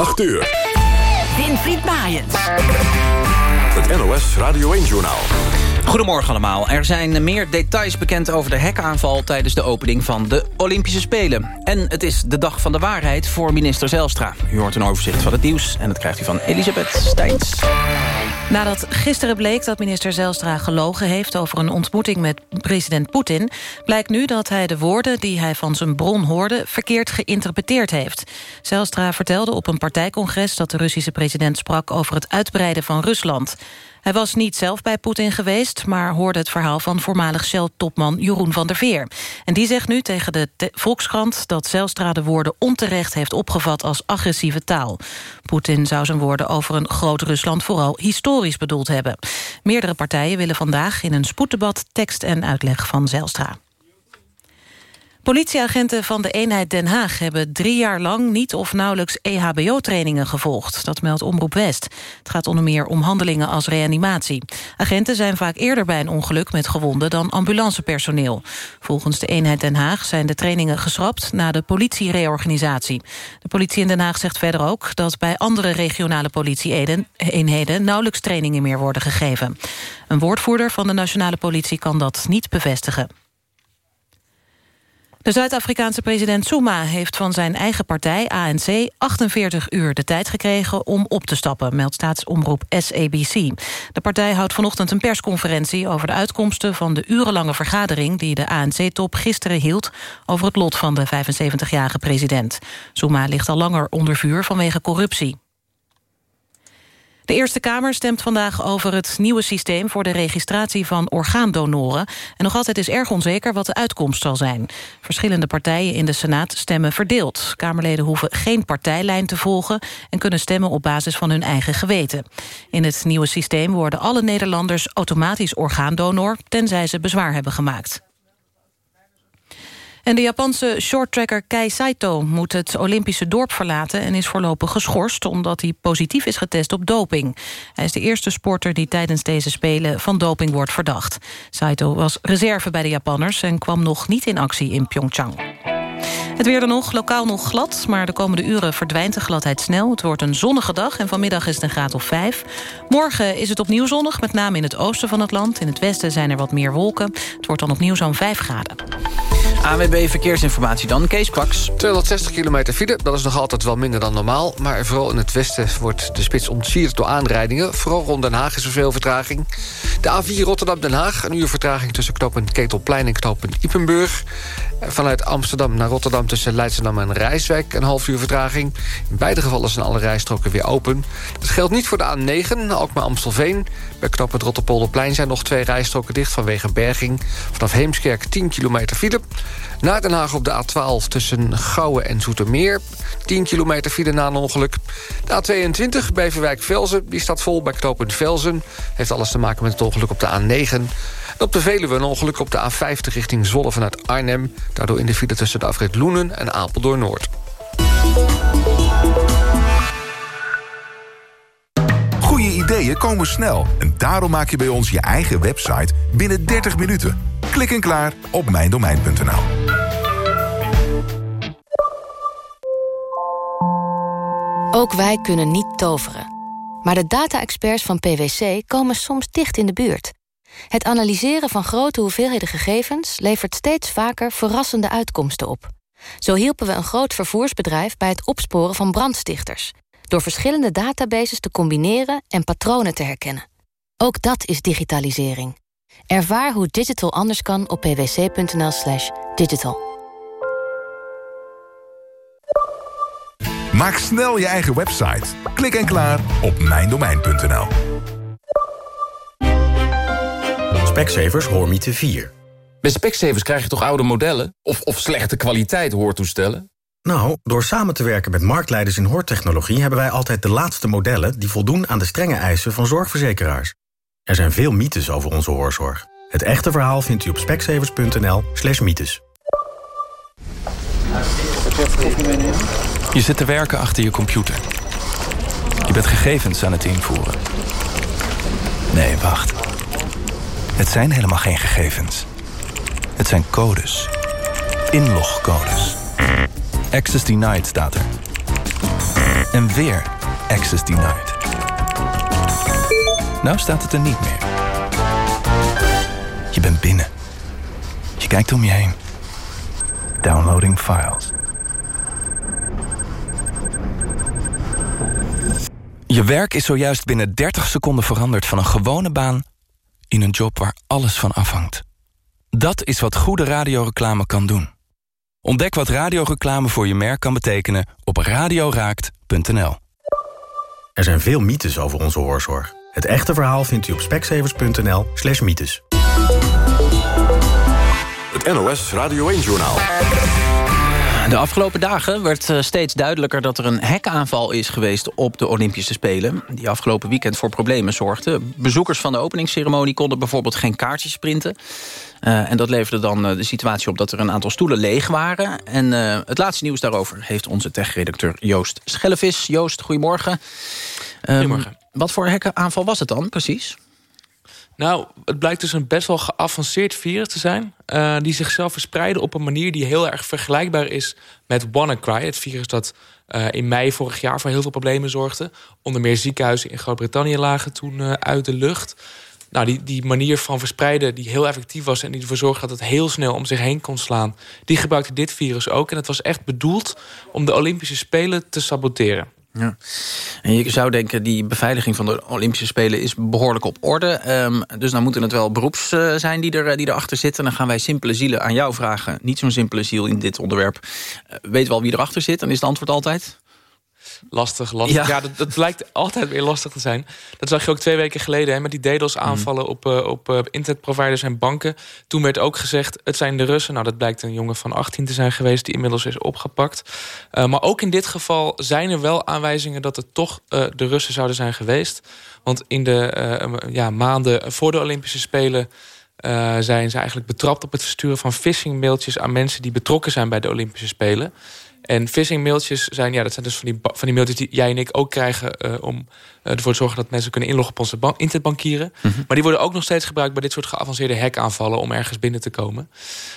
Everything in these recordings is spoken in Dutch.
8 uur. Winfried Maaiens. Het NOS Radio 1-journaal. Goedemorgen allemaal. Er zijn meer details bekend over de hekaanval... tijdens de opening van de Olympische Spelen. En het is de dag van de waarheid voor minister Zelstra. U hoort een overzicht van het nieuws en dat krijgt u van Elisabeth Steins. Nadat gisteren bleek dat minister Zelstra gelogen heeft... over een ontmoeting met president Poetin... blijkt nu dat hij de woorden die hij van zijn bron hoorde... verkeerd geïnterpreteerd heeft. Zelstra vertelde op een partijcongres... dat de Russische president sprak over het uitbreiden van Rusland. Hij was niet zelf bij Poetin geweest... maar hoorde het verhaal van voormalig Shell-topman Jeroen van der Veer. En die zegt nu tegen de Volkskrant... dat Zelstra de woorden onterecht heeft opgevat als agressieve taal. Poetin zou zijn woorden over een groot Rusland... vooral historisch bedoeld hebben. Meerdere partijen willen vandaag in een spoeddebat... tekst en uitleg van Zelstra. Politieagenten van de eenheid Den Haag hebben drie jaar lang niet of nauwelijks EHBO-trainingen gevolgd. Dat meldt Omroep West. Het gaat onder meer om handelingen als reanimatie. Agenten zijn vaak eerder bij een ongeluk met gewonden dan ambulancepersoneel. Volgens de eenheid Den Haag zijn de trainingen geschrapt na de politiereorganisatie. De politie in Den Haag zegt verder ook dat bij andere regionale politieeenheden nauwelijks trainingen meer worden gegeven. Een woordvoerder van de nationale politie kan dat niet bevestigen. De Zuid-Afrikaanse president Zuma heeft van zijn eigen partij, ANC... 48 uur de tijd gekregen om op te stappen, meldt staatsomroep SABC. De partij houdt vanochtend een persconferentie over de uitkomsten... van de urenlange vergadering die de ANC-top gisteren hield... over het lot van de 75-jarige president. Zuma ligt al langer onder vuur vanwege corruptie. De Eerste Kamer stemt vandaag over het nieuwe systeem... voor de registratie van orgaandonoren. En nog altijd is erg onzeker wat de uitkomst zal zijn. Verschillende partijen in de Senaat stemmen verdeeld. Kamerleden hoeven geen partijlijn te volgen... en kunnen stemmen op basis van hun eigen geweten. In het nieuwe systeem worden alle Nederlanders automatisch orgaandonor... tenzij ze bezwaar hebben gemaakt. En de Japanse shorttracker Kei Saito moet het Olympische dorp verlaten... en is voorlopig geschorst omdat hij positief is getest op doping. Hij is de eerste sporter die tijdens deze Spelen van doping wordt verdacht. Saito was reserve bij de Japanners en kwam nog niet in actie in Pyeongchang. Het weer dan nog, lokaal nog glad, maar de komende uren verdwijnt de gladheid snel. Het wordt een zonnige dag en vanmiddag is het een graad of 5. Morgen is het opnieuw zonnig, met name in het oosten van het land. In het westen zijn er wat meer wolken. Het wordt dan opnieuw zo'n 5 graden. AWB Verkeersinformatie dan, Kees Kwaks. 260 kilometer file, dat is nog altijd wel minder dan normaal. Maar vooral in het westen wordt de spits ontsierd door aanrijdingen. Vooral rond Den Haag is er veel vertraging. De A4 Rotterdam-Den Haag, een uur vertraging tussen knooppunt Ketelplein en knooppunt Ipenburg. Vanuit Amsterdam naar Rotterdam tussen Leidschendam en Rijswijk... een half uur vertraging. In beide gevallen zijn alle rijstroken weer open. Dat geldt niet voor de A9, ook maar Amstelveen. Bij knooppunt Rotterpolderplein zijn nog twee rijstroken dicht... vanwege berging. Vanaf Heemskerk 10 kilometer file. Naar Den Haag op de A12 tussen Gouwen en Zoetermeer. 10 kilometer file na een ongeluk. De A22 Beverwijk-Velzen, die staat vol bij knooppunt Velzen. Heeft alles te maken met het ongeluk op de A9. Op de Veluwe een ongeluk op de A50 richting Zwolle vanuit Arnhem. Daardoor in de file tussen de afrit Loenen en Apeldoorn-Noord. Goede ideeën komen snel en daarom maak je bij ons je eigen website binnen 30 minuten. Klik en klaar op mijndomein.nl. Ook wij kunnen niet toveren. Maar de data-experts van PwC komen soms dicht in de buurt. Het analyseren van grote hoeveelheden gegevens... levert steeds vaker verrassende uitkomsten op. Zo hielpen we een groot vervoersbedrijf bij het opsporen van brandstichters... door verschillende databases te combineren en patronen te herkennen. Ook dat is digitalisering. Ervaar hoe digital anders kan op pwc.nl slash digital. Maak snel je eigen website. Klik en klaar op mijndomein.nl. Specsavers Hoormiete 4. Bij Specsavers krijg je toch oude modellen? Of, of slechte kwaliteit hoortoestellen? Nou, door samen te werken met marktleiders in hoortechnologie... hebben wij altijd de laatste modellen die voldoen aan de strenge eisen van zorgverzekeraars. Er zijn veel mythes over onze hoorzorg. Het echte verhaal vindt u op specsavers.nl slash mythes. Je zit te werken achter je computer. Je bent gegevens aan het invoeren. Nee, wacht. Het zijn helemaal geen gegevens. Het zijn codes. Inlogcodes. Access denied staat er. En weer access denied. Nou staat het er niet meer. Je bent binnen. Je kijkt om je heen. Downloading files. Je werk is zojuist binnen 30 seconden veranderd van een gewone baan in een job waar alles van afhangt. Dat is wat goede radioreclame kan doen. Ontdek wat radioreclame voor je merk kan betekenen op radioraakt.nl. Er zijn veel mythes over onze hoorzorg. Het echte verhaal vindt u op speksevers.nl slash mythes. Het NOS Radio 1-journaal. De afgelopen dagen werd eh, steeds duidelijker dat er een hekaanval is geweest op de Olympische Spelen. Die afgelopen weekend voor problemen zorgde. Bezoekers van de openingsceremonie konden bijvoorbeeld geen kaartjes printen. Uh, en dat leverde dan uh, de situatie op dat er een aantal stoelen leeg waren. En uh, het laatste nieuws daarover heeft onze tech-redacteur Joost Schellevis. Joost, goedemorgen. Goedemorgen. Um, wat voor hekkenaanval was het dan precies? Nou, het blijkt dus een best wel geavanceerd virus te zijn... Uh, die zichzelf verspreiden op een manier die heel erg vergelijkbaar is... met WannaCry, het virus dat uh, in mei vorig jaar voor heel veel problemen zorgde. Onder meer ziekenhuizen in Groot-Brittannië lagen toen uh, uit de lucht. Nou, die, die manier van verspreiden die heel effectief was... en die ervoor zorgde dat het heel snel om zich heen kon slaan... die gebruikte dit virus ook. En het was echt bedoeld om de Olympische Spelen te saboteren. Ja. En je zou denken, die beveiliging van de Olympische Spelen is behoorlijk op orde. Um, dus dan moeten het wel beroeps uh, zijn die, er, die erachter zitten. Dan gaan wij simpele zielen aan jou vragen. Niet zo'n simpele ziel in dit onderwerp. Uh, weet wel wie erachter zit? Dan is het antwoord altijd... Lastig, lastig. Ja, ja dat, dat, blijkt altijd weer lastig te zijn. Dat zag je ook twee weken geleden hè, met die DDoS-aanvallen... Mm. op, uh, op uh, internetproviders en banken. Toen werd ook gezegd, het zijn de Russen. Nou, dat blijkt een jongen van 18 te zijn geweest... die inmiddels is opgepakt. Uh, maar ook in dit geval zijn er wel aanwijzingen... dat het toch de Russen zouden zijn geweest. Want in de ja, maanden voor de Olympische Spelen... Uh, zijn ze eigenlijk betrapt op het versturen van phishing-mailtjes... aan mensen die betrokken zijn bij de Olympische Spelen. En phishing-mailtjes zijn, ja, dat zijn dus van die, van die mailtjes die jij en ik ook krijgen... Uh, om uh, ervoor te zorgen dat mensen kunnen inloggen op onze internetbankieren. Mm -hmm. Maar die worden ook nog steeds gebruikt bij dit soort geavanceerde hackaanvallen... om ergens binnen te komen.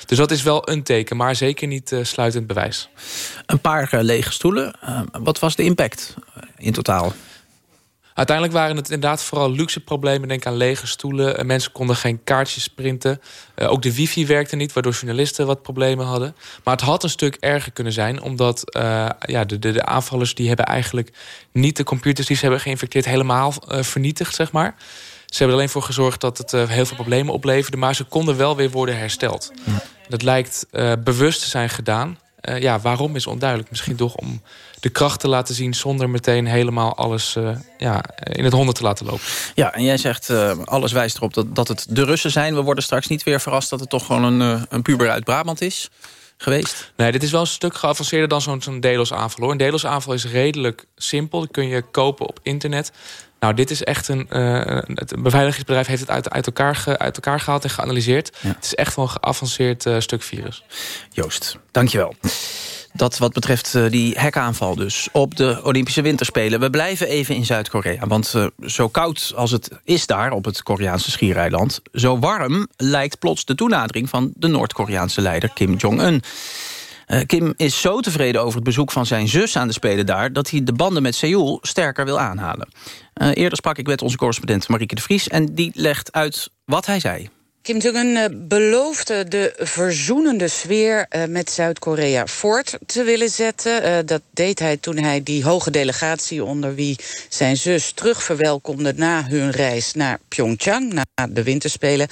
Dus dat is wel een teken, maar zeker niet uh, sluitend bewijs. Een paar lege stoelen. wat was de impact in totaal? Uiteindelijk waren het inderdaad vooral luxe problemen. Denk aan lege stoelen. Mensen konden geen kaartjes printen. Uh, ook de wifi werkte niet, waardoor journalisten wat problemen hadden. Maar het had een stuk erger kunnen zijn. Omdat uh, ja, de, de, de, aanvallers die hebben eigenlijk niet de computers die ze hebben geïnfecteerd... helemaal uh, vernietigd, zeg maar. Ze hebben er alleen voor gezorgd dat het heel veel problemen opleverde. Maar ze konden wel weer worden hersteld. Ja. Dat lijkt bewust te zijn gedaan. Ja, waarom is onduidelijk. Misschien toch om de kracht te laten zien... zonder meteen helemaal alles uh, ja, in het honderd te laten lopen. Ja, en jij zegt, uh, alles wijst erop dat, dat het de Russen zijn. We worden straks niet weer verrast dat het toch gewoon een, een puber uit Brabant is geweest? Nee, dit is wel een stuk geavanceerder dan zo'n zo'n DDoS-aanval. Een DDoS-aanval is redelijk simpel. Dat kun je kopen op internet. Nou, dit is echt een... Uh, het beveiligingsbedrijf heeft het uit, uit, elkaar, ge, uit elkaar gehaald en geanalyseerd. Ja. Het is echt wel een geavanceerd uh, stuk virus. Joost, dankjewel. Dat wat betreft uh, die hackaanval dus op de Olympische Winterspelen. We blijven even in Zuid-Korea. Want zo koud als het is daar op het Koreaanse schiereiland... zo warm lijkt plots de toenadering van de Noord-Koreaanse leider Kim Jong-un. Uh, Kim is zo tevreden over het bezoek van zijn zus aan de Spelen daar... dat hij de banden met Seoul sterker wil aanhalen. eerder sprak ik met onze correspondent Marieke de Vries... en die legt uit wat hij zei. Kim Jong-un beloofde de verzoenende sfeer uh, met Zuid-Korea voort te willen zetten. Uh, dat deed hij toen hij die hoge delegatie onder wie zijn zus terugverwelkomde na hun reis naar Pyeongchang, na de winterspelen.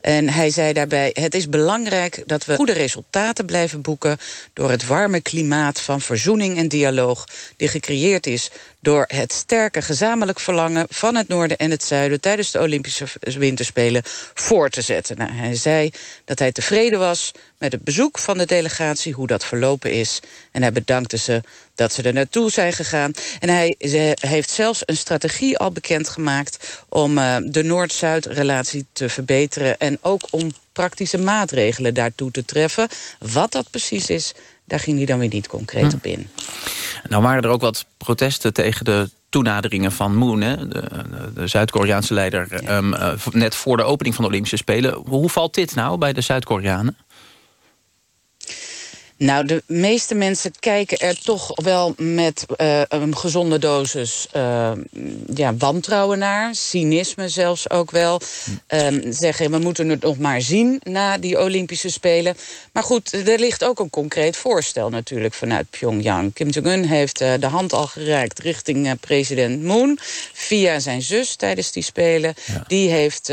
En hij zei daarbij, het is belangrijk dat we goede resultaten blijven boeken door het warme klimaat van verzoening en dialoog die gecreëerd is door het sterke gezamenlijk verlangen van het noorden en het zuiden tijdens de Olympische Winterspelen voor te zetten. Nou, hij zei dat hij tevreden was met het bezoek van de delegatie, hoe dat verlopen is. En hij bedankte ze dat ze er naartoe zijn gegaan. En hij heeft zelfs een strategie al bekendgemaakt om uh, de Noord-Zuid-relatie te verbeteren en ook om praktische maatregelen daartoe te treffen. Wat dat precies is, daar ging hij dan weer niet concreet hm. op in. Nou waren er ook wat protesten tegen de toenaderingen van Moon, hè, de, de Zuid-Koreaanse leider, ja. um, uh, net voor de opening van de Olympische Spelen. Hoe valt dit nou bij de Zuid-Koreanen? Nou, de meeste mensen kijken er toch wel met uh, een gezonde dosis uh, ja, wantrouwen naar. Cynisme zelfs ook wel. Uh, zeggen, we moeten het nog maar zien na die Olympische Spelen. Maar goed, er ligt ook een concreet voorstel natuurlijk vanuit Pyongyang. Kim Jong-un heeft de hand al gereikt richting president Moon... via zijn zus tijdens die Spelen. Ja. Die heeft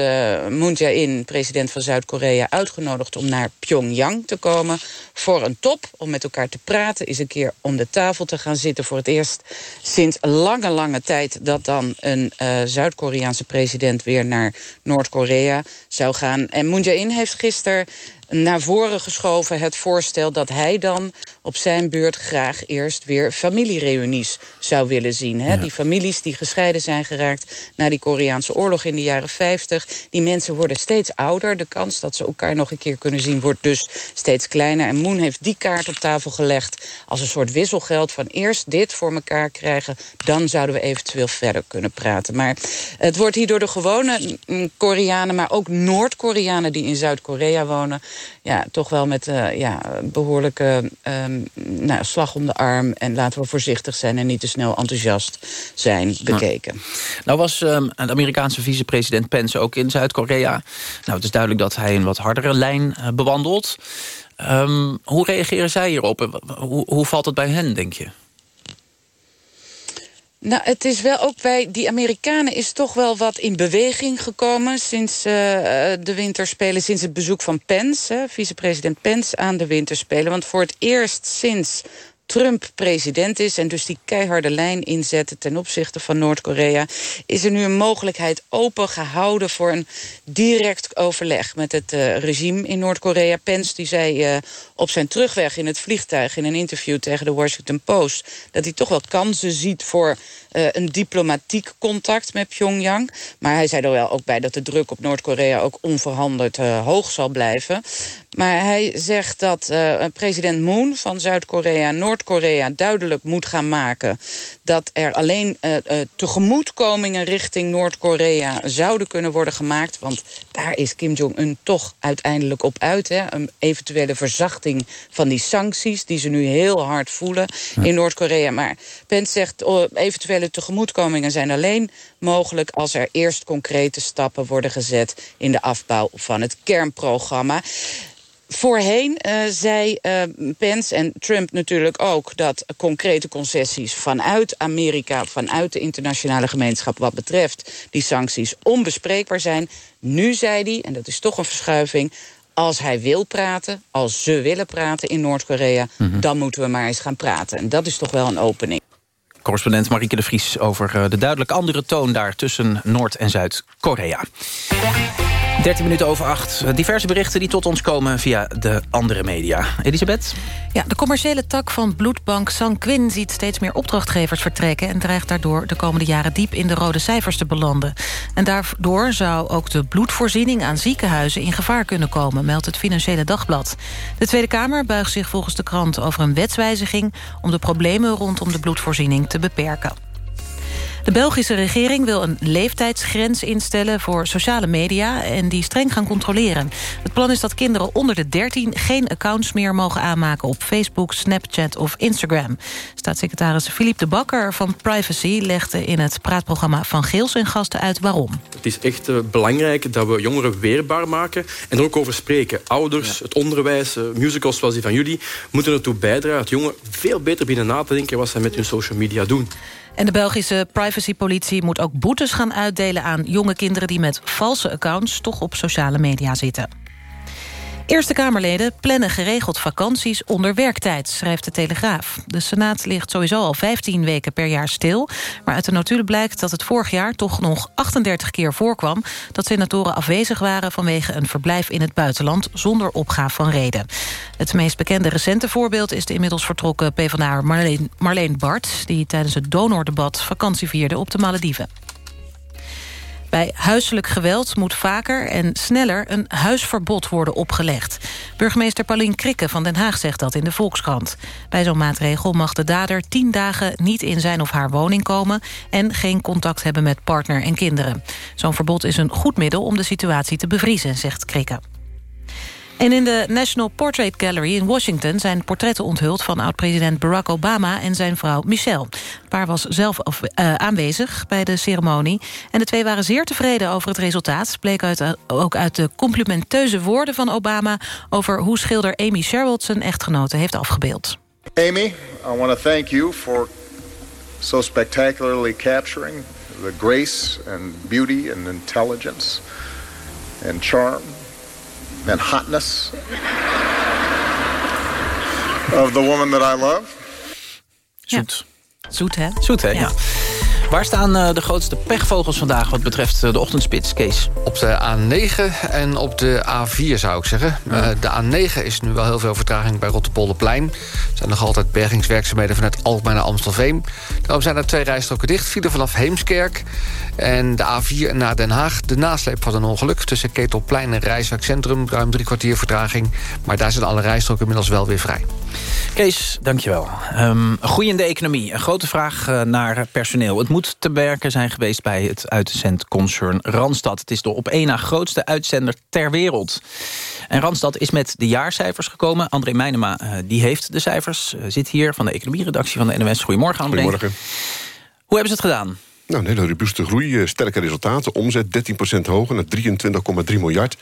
Moon Jae-in, president van Zuid-Korea, uitgenodigd... om naar Pyongyang te komen voor een top om met elkaar te praten... is een keer om de tafel te gaan zitten voor het eerst sinds lange, lange tijd... dat dan een uh, Zuid-Koreaanse president weer naar Noord-Korea zou gaan. En Moon Jae-in heeft gisteren naar voren geschoven het voorstel dat hij dan op zijn beurt graag eerst weer familiereunies zou willen zien. Hè? Die families die gescheiden zijn geraakt na die Koreaanse oorlog in de jaren 50. Die mensen worden steeds ouder. De kans dat ze elkaar nog een keer kunnen zien wordt dus steeds kleiner. En Moon heeft die kaart op tafel gelegd als een soort wisselgeld van eerst dit voor elkaar krijgen, dan zouden we eventueel verder kunnen praten. Maar het wordt hier door de gewone mm, Koreanen, maar ook Noord-Koreanen die in Zuid-Korea wonen, ja, toch wel met uh, ja, behoorlijke um, nou, slag om de arm. En laten we voorzichtig zijn en niet te snel enthousiast zijn bekeken. Nou was um, de Amerikaanse vicepresident Pence ook in Zuid-Korea. Nou, het is duidelijk dat hij een wat hardere lijn uh, bewandelt. Um, hoe reageren zij hierop? Hoe, hoe valt het bij hen, denk je? Nou, het is wel ook bij die Amerikanen is toch wel wat in beweging gekomen... sinds uh, de winterspelen, sinds het bezoek van Pence, vicepresident Pence aan de winterspelen. Want voor het eerst sinds Trump president is en dus die keiharde lijn inzetten ten opzichte van Noord-Korea, is er nu een mogelijkheid open gehouden voor een direct overleg met het uh, regime in Noord-Korea. Pence die zei uh, op zijn terugweg in het vliegtuig in een interview tegen de Washington Post dat hij toch wel kansen ziet voor uh, een diplomatiek contact met Pyongyang. Maar hij zei er wel ook bij dat de druk op Noord-Korea ook onveranderd hoog zal blijven. Maar hij zegt dat uh, president Moon van Zuid-Korea... Noord-Korea duidelijk moet gaan maken... dat er alleen tegemoetkomingen richting Noord-Korea... zouden kunnen worden gemaakt. Want daar is Kim Jong-un toch uiteindelijk op uit. Hè? Een eventuele verzachting van die sancties... die ze nu heel hard voelen in Noord-Korea. Maar Pence zegt oh, eventuele tegemoetkomingen zijn alleen mogelijk... als er eerst concrete stappen worden gezet... in de afbouw van het kernprogramma. Voorheen uh, zei uh, Pence en Trump natuurlijk ook... dat concrete concessies vanuit Amerika, vanuit de internationale gemeenschap... wat betreft die sancties onbespreekbaar zijn. Nu zei hij, en dat is toch een verschuiving... als hij wil praten, als ze willen praten in Noord-Korea... Mm -hmm. dan moeten we maar eens gaan praten. En dat is toch wel een opening. Correspondent Marieke de Vries over uh, de duidelijk andere toon daar... tussen Noord- en Zuid-Korea. 13 minuten over 8. Diverse berichten die tot ons komen via de andere media. Elisabeth? Ja, de commerciële tak van bloedbank Sanquin ziet steeds meer opdrachtgevers vertrekken... en dreigt daardoor de komende jaren diep in de rode cijfers te belanden. En daardoor zou ook de bloedvoorziening aan ziekenhuizen in gevaar kunnen komen... meldt het Financiële Dagblad. De Tweede Kamer buigt zich volgens de krant over een wetswijziging... om de problemen rondom de bloedvoorziening te beperken. De Belgische regering wil een leeftijdsgrens instellen voor sociale media... en die streng gaan controleren. Het plan is dat kinderen onder de 13 geen accounts meer mogen aanmaken... op Facebook, Snapchat of Instagram. Staatssecretaris Philippe de Bakker van Privacy legde in het praatprogramma van Geels en Gasten uit waarom. Het is echt uh, belangrijk dat we jongeren weerbaar maken en er ook over spreken. Ouders, ja. het onderwijs, uh, musicals zoals die van jullie... moeten ertoe bijdragen dat jongeren veel beter binnen na te denken... wat ze met hun social media doen. En de Belgische privacypolitie moet ook boetes gaan uitdelen aan jonge kinderen die met valse accounts toch op sociale media zitten. Eerste Kamerleden plannen geregeld vakanties onder werktijd, schrijft de Telegraaf. De Senaat ligt sowieso al 15 weken per jaar stil. Maar uit de notulen blijkt dat het vorig jaar toch nog 38 keer voorkwam... dat senatoren afwezig waren vanwege een verblijf in het buitenland... zonder opgaaf van reden. Het meest bekende recente voorbeeld is de inmiddels vertrokken PvdA Marleen, Marleen Bart... die tijdens het donordebat vakantie vierde op de Malediven. Bij huiselijk geweld moet vaker en sneller een huisverbod worden opgelegd. Burgemeester Paulien Krikke van Den Haag zegt dat in de Volkskrant. Bij zo'n maatregel mag de dader tien dagen niet in zijn of haar woning komen... en geen contact hebben met partner en kinderen. Zo'n verbod is een goed middel om de situatie te bevriezen, zegt Krikke. En in de National Portrait Gallery in Washington... zijn portretten onthuld van oud-president Barack Obama... en zijn vrouw Michelle. Paar was zelf uh, aanwezig bij de ceremonie. En de twee waren zeer tevreden over het resultaat. Bleek uit, uh, ook uit de complimenteuze woorden van Obama... over hoe schilder Amy Sherwood zijn echtgenote heeft afgebeeld. Amy, I want to thank you for so spectacularly capturing... the grace and beauty and intelligence and charm and hotness of the woman that I love. Zoet. Ja. Zoet, hè? Zoet, hè, ja. ja. Waar staan uh, de grootste pechvogels vandaag wat betreft uh, de ochtendspits, Kees? Op de A9 en op de A4 zou ik zeggen. Ja. Uh, de A9 is nu wel heel veel vertraging bij Rotterpolderplein. Er zijn nog altijd bergingswerkzaamheden vanuit Alkmaar naar Amstelveen. Daarom zijn er twee rijstroken dicht. Vierde vanaf Heemskerk. En de A4 naar Den Haag. De nasleep van een ongeluk tussen Ketelplein en Rijswijk Centrum. Ruim drie kwartier vertraging. Maar daar zijn alle rijstroken inmiddels wel weer vrij. Kees, dankjewel. Um, groeiende economie. Een grote vraag naar personeel. Het moet te werken zijn geweest bij het uitzendconcern Randstad. Het is de op één na grootste uitzender ter wereld. En Randstad is met de jaarcijfers gekomen. André Meijnema uh, die heeft de cijfers. Uh, zit hier van de economieredactie van de NOS. Goedemorgen, André. Goedemorgen. Hoe hebben ze het gedaan? Nou, een hele robuuste groei, sterke resultaten. Omzet 13% hoger naar 23,3 miljard.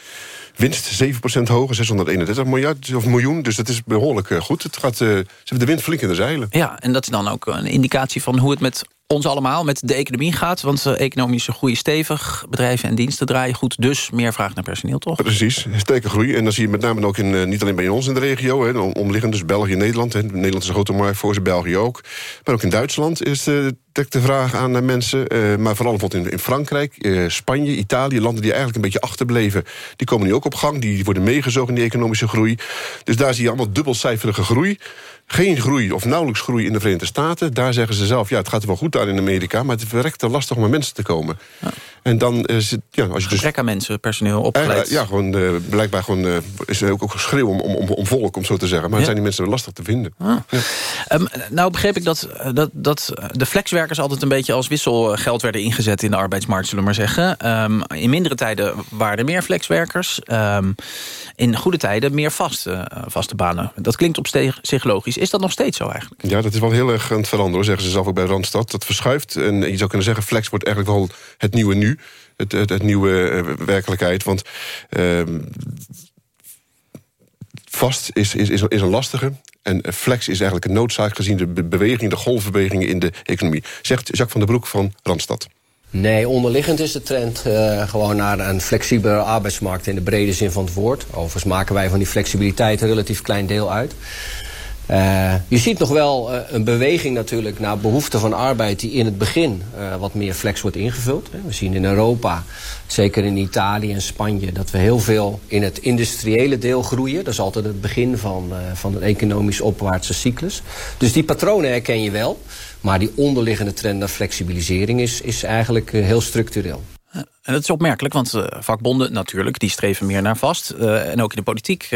Winst 7% hoger, 631 miljard, of miljoen. Dus dat is behoorlijk goed. Het gaat, uh, ze hebben de wind flink in de zeilen. Ja, en dat is dan ook een indicatie van hoe het met ons allemaal met de economie gaat. Want de economische groei is stevig. Bedrijven en diensten draaien goed. Dus meer vraag naar personeel, toch? Precies, sterke groei. En dan zie je met name ook in, uh, niet alleen bij ons in de regio. Hè, omliggend, dus België en Nederland. Hè. Nederland is een grote markt voor ze, België ook. Maar ook in Duitsland is de, de vraag aan de mensen. Maar vooral bijvoorbeeld in, Frankrijk, Spanje, Italië. Landen die eigenlijk een beetje achterbleven. Die komen nu ook op gang. Die worden meegezogen in die economische groei. Dus daar zie je allemaal dubbelcijferige groei. Geen groei of nauwelijks groei in de Verenigde Staten. Daar zeggen ze zelf, ja, het gaat wel goed aan in Amerika... maar het is verrekte lastig om aan mensen te komen. Ja. En dan is het... Ja, als je dus, aan mensen, personeel, opgeleid. ja, gewoon, uh, blijkbaar gewoon, uh, is er ook, ook geschreeuw om, om, om volk, om zo te zeggen. Maar ja. zijn die mensen lastig te vinden. Ah. Ja. Um, nou begreep ik dat, dat, dat de flexwerkers altijd een beetje als wisselgeld werden ingezet... in de arbeidsmarkt, zullen we maar zeggen. Um, in mindere tijden waren er meer flexwerkers. Um, in goede tijden meer vaste, vaste banen. Dat klinkt op zich logisch. Is dat nog steeds zo eigenlijk? Ja, dat is wel heel erg aan het veranderen, zeggen ze zelf ook bij Randstad. Dat verschuift. En je zou kunnen zeggen, flex wordt eigenlijk wel het nieuwe nu. Het, het, het nieuwe uh, werkelijkheid. Want uh, vast is, is, is, is een lastige. En flex is eigenlijk een noodzaak gezien de beweging, de golfbewegingen in de economie. Zegt Jacques van der Broek van Randstad. Nee, onderliggend is de trend uh, gewoon naar een flexibele arbeidsmarkt in de brede zin van het woord. Overigens maken wij van die flexibiliteit een relatief klein deel uit. Uh, je ziet nog wel uh, een beweging natuurlijk naar behoefte van arbeid... die in het begin uh, wat meer flex wordt ingevuld. We zien in Europa, zeker in Italië en Spanje... dat we heel veel in het industriële deel groeien. Dat is altijd het begin van, van een economisch opwaartse cyclus. Dus die patronen herken je wel. Maar die onderliggende trend naar flexibilisering is, is eigenlijk heel structureel. En dat is opmerkelijk, want vakbonden natuurlijk, die streven meer naar vast. En ook in de politiek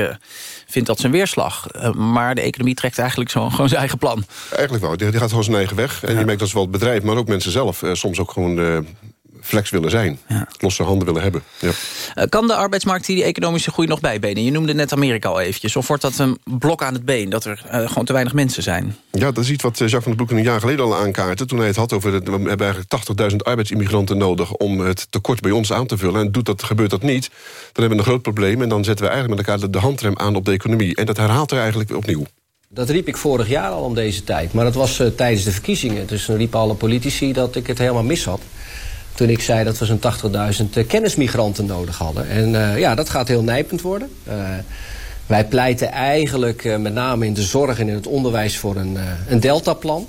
vindt dat zijn weerslag. maar de economie trekt eigenlijk zo, gewoon zijn eigen plan. Eigenlijk wel, die, die gaat gewoon zijn eigen weg. En ja. je merkt dat zowel het bedrijf, maar ook mensen zelf... soms ook gewoon flex willen zijn. Ja. Losse handen willen hebben. Ja. Uh, kan de arbeidsmarkt die economische groei nog bijbenen? Je noemde net Amerika al eventjes. Of wordt dat een blok aan het been? Dat er uh, gewoon te weinig mensen zijn? Ja, dat is iets wat Jacques van den Broek een jaar geleden al aankaartte. Toen hij het had over... Het, we hebben eigenlijk 80.000 arbeidsimmigranten nodig... om het tekort bij ons aan te vullen. En doet dat, gebeurt dat niet, dan hebben we een groot probleem. En dan zetten we eigenlijk met elkaar de, handrem aan op de economie. En dat herhaalt er eigenlijk opnieuw. Dat riep ik vorig jaar al om deze tijd. Maar dat was uh, tijdens de verkiezingen. Dus dan riepen alle politici dat ik het helemaal mis had toen ik zei dat we zo'n 80.000 kennismigranten nodig hadden. En uh, ja, dat gaat heel nijpend worden. Uh, wij pleiten eigenlijk met name in de zorg en in het onderwijs voor een, een deltaplan.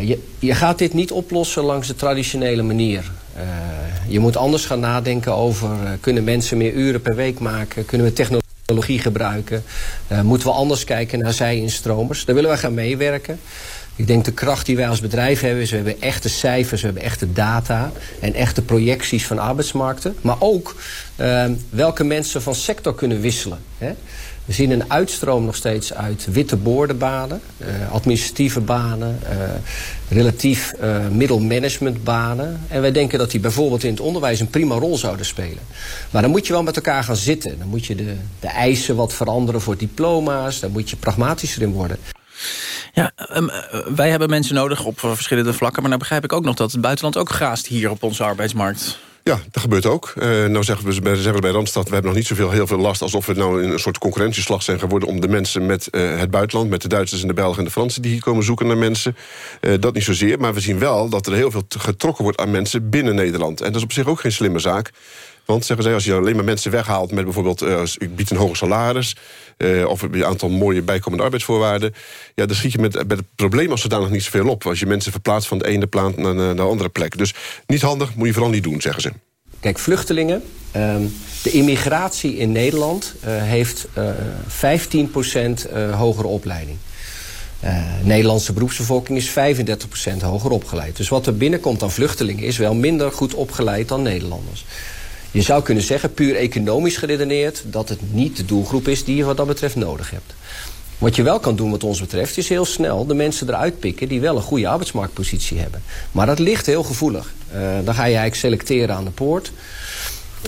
Je, je, gaat dit niet oplossen langs de traditionele manier. je moet anders gaan nadenken over... kunnen mensen meer uren per week maken? Kunnen we technologie gebruiken? moeten we anders kijken naar zij-instromers? Daar willen we gaan meewerken. Ik denk de kracht die wij als bedrijf hebben is... we hebben echte cijfers, we hebben echte data... en echte projecties van arbeidsmarkten. Maar ook uh, welke mensen van sector kunnen wisselen. Hè? We zien een uitstroom nog steeds uit witte boordenbanen, uh, administratieve banen, uh, relatief uh, middelmanagementbanen. En wij denken dat die bijvoorbeeld in het onderwijs een prima rol zouden spelen. Maar dan moet je wel met elkaar gaan zitten. Dan moet je de, de eisen wat veranderen voor diploma's. Dan moet je pragmatischer in worden. Ja, um, wij hebben mensen nodig op verschillende vlakken. Maar dan begrijp ik ook nog dat het buitenland ook graast hier op onze arbeidsmarkt. Ja, dat gebeurt ook. Uh, nou zeggen we, zeggen bij Randstad, we hebben nog niet zoveel heel veel last... alsof we nou in een soort concurrentieslag zijn geworden... om de mensen met uh, het buitenland, met de Duitsers en de Belgen en de Fransen... die hier komen zoeken naar mensen. Dat niet zozeer, maar we zien wel dat er heel veel getrokken wordt aan mensen binnen Nederland. En dat is op zich ook geen slimme zaak. Want zeggen zij, als je alleen maar mensen weghaalt met bijvoorbeeld... Ik bied een hoger salaris uh, of een aantal mooie bijkomende arbeidsvoorwaarden... ja, dan schiet je met, het probleem als zodanig niet zoveel op. Als je mensen verplaatst van de ene plaat naar, naar de andere plek. Dus niet handig, moet je vooral niet doen, zeggen ze. Kijk, vluchtelingen, um, de immigratie in Nederland uh, heeft uh, 15% uh, hogere opleiding. Uh, Nederlandse beroepsbevolking is 35% hoger opgeleid. Dus wat er binnenkomt aan vluchtelingen is wel minder goed opgeleid dan Nederlanders. Je zou kunnen zeggen, puur economisch geredeneerd... dat het niet de doelgroep is die je wat dat betreft nodig hebt. Wat je wel kan doen wat ons betreft... is heel snel de mensen eruit pikken... die wel een goede arbeidsmarktpositie hebben. Maar dat ligt heel gevoelig. Uh, dan ga je eigenlijk selecteren aan de poort.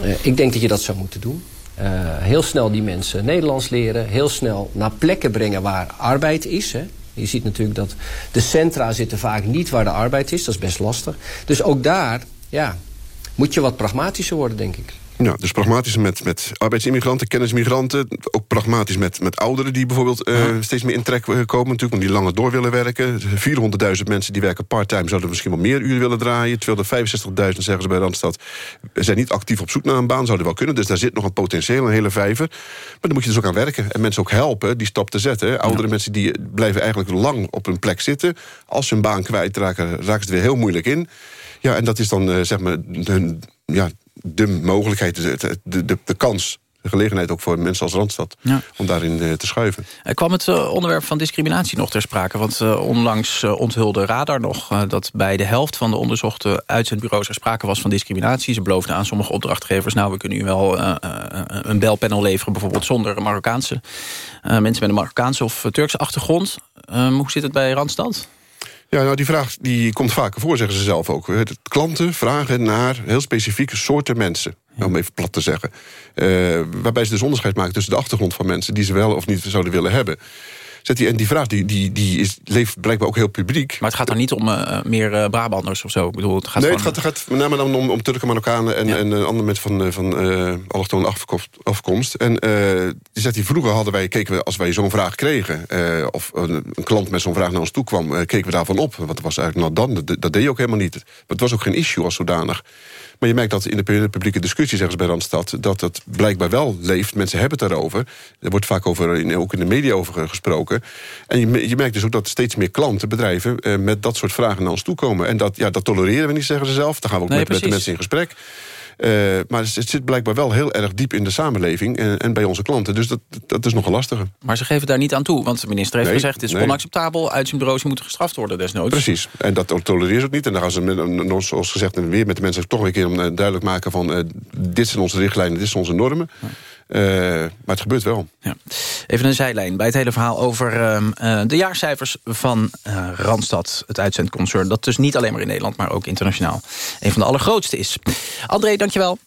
Uh, ik denk dat je dat zou moeten doen. Uh, heel snel die mensen Nederlands leren. Heel snel naar plekken brengen waar arbeid is. Hè. Je ziet natuurlijk dat de centra zitten vaak niet waar de arbeid is. Dat is best lastig. Dus ook daar, ja, moet je wat pragmatischer worden, denk ik. Ja, dus pragmatisch met, met arbeidsimmigranten, kennismigranten. Ook pragmatisch met, met ouderen die bijvoorbeeld uh, steeds meer in trek komen. Natuurlijk, want die langer door willen werken. 400.000 mensen die werken part-time zouden misschien wel meer uren willen draaien. 265.000 zeggen ze bij Randstad. zijn niet actief op zoek naar een baan, zouden wel kunnen. Dus daar zit nog een potentieel, een hele vijver. Maar dan moet je dus ook aan werken. En mensen ook helpen die stap te zetten. Oudere ja. mensen die blijven eigenlijk lang op hun plek zitten. Als ze een baan kwijtraken, raken ze het weer heel moeilijk in. Ja, en dat is dan uh, zeg maar hun, ja, de mogelijkheid, de, de, de, de kans de gelegenheid ook voor mensen als Randstad ja. om daarin uh, te schuiven. Er kwam het onderwerp van discriminatie nog ter sprake. Want onlangs onthulde Radar nog dat bij de helft van de onderzochte uitzendbureaus er sprake was van discriminatie. Ze beloofden aan sommige opdrachtgevers, nou we kunnen u wel een belpanel leveren, bijvoorbeeld zonder Marokkaanse mensen met een Marokkaanse of Turkse achtergrond. hoe zit het bij Randstad? Ja, nou die vraag die komt vaker voor, zeggen ze zelf ook. Klanten vragen naar heel specifieke soorten mensen. Om even plat te zeggen. Uh, waarbij ze dus onderscheid maken tussen de achtergrond van mensen... die ze wel of niet zouden willen hebben. Zet die, en die vraag die, die, die is, leeft blijkbaar ook heel publiek. Maar het gaat dan niet om uh, meer uh, Brabanders of zo? Ik bedoel, het gaat nee, het gaat, het gaat met name dan om, om Turken, Marokkanen... en, ja. en uh, andere mensen van, van allochtone afkomst. En die zegt, die vroeger hadden wij, keken we, als wij zo'n vraag kregen... of een, een, klant met zo'n vraag naar ons toe kwam... keken we daarvan op. Want dat was eigenlijk nou dan, dat, dat deed je ook helemaal niet. Maar het was ook geen issue als zodanig. Maar je merkt dat in de publieke discussie, zeggen ze bij Randstad... dat het blijkbaar wel leeft. Mensen hebben het daarover. Er wordt vaak over, in, ook in de media over gesproken. En je, je merkt dus ook dat steeds meer klanten, bedrijven... Eh, met dat soort vragen naar ons toe komen. En dat, ja, dat tolereren we niet, zeggen ze zelf. Daar gaan we ook nee, met, met de mensen in gesprek. Uh, maar het zit blijkbaar wel heel erg diep in de samenleving en, en bij onze klanten. Dus dat, dat is nogal lastiger. Maar ze geven daar niet aan toe, want de minister heeft nee, gezegd... het is nee. onacceptabel, uitzendbureaus moeten gestraft worden desnoods. Precies, en dat tolereren ze ook niet. En dan gaan ze, zoals gezegd, weer met de mensen toch een keer duidelijk maken van... Uh, dit zijn onze richtlijnen, dit zijn onze normen. Ja. Uh, maar het gebeurt wel. Ja. Even een zijlijn bij het hele verhaal over uh, de jaarcijfers van uh, Randstad. Het uitzendconcern dat dus niet alleen maar in Nederland... maar ook internationaal een van de allergrootste is. André, dankjewel.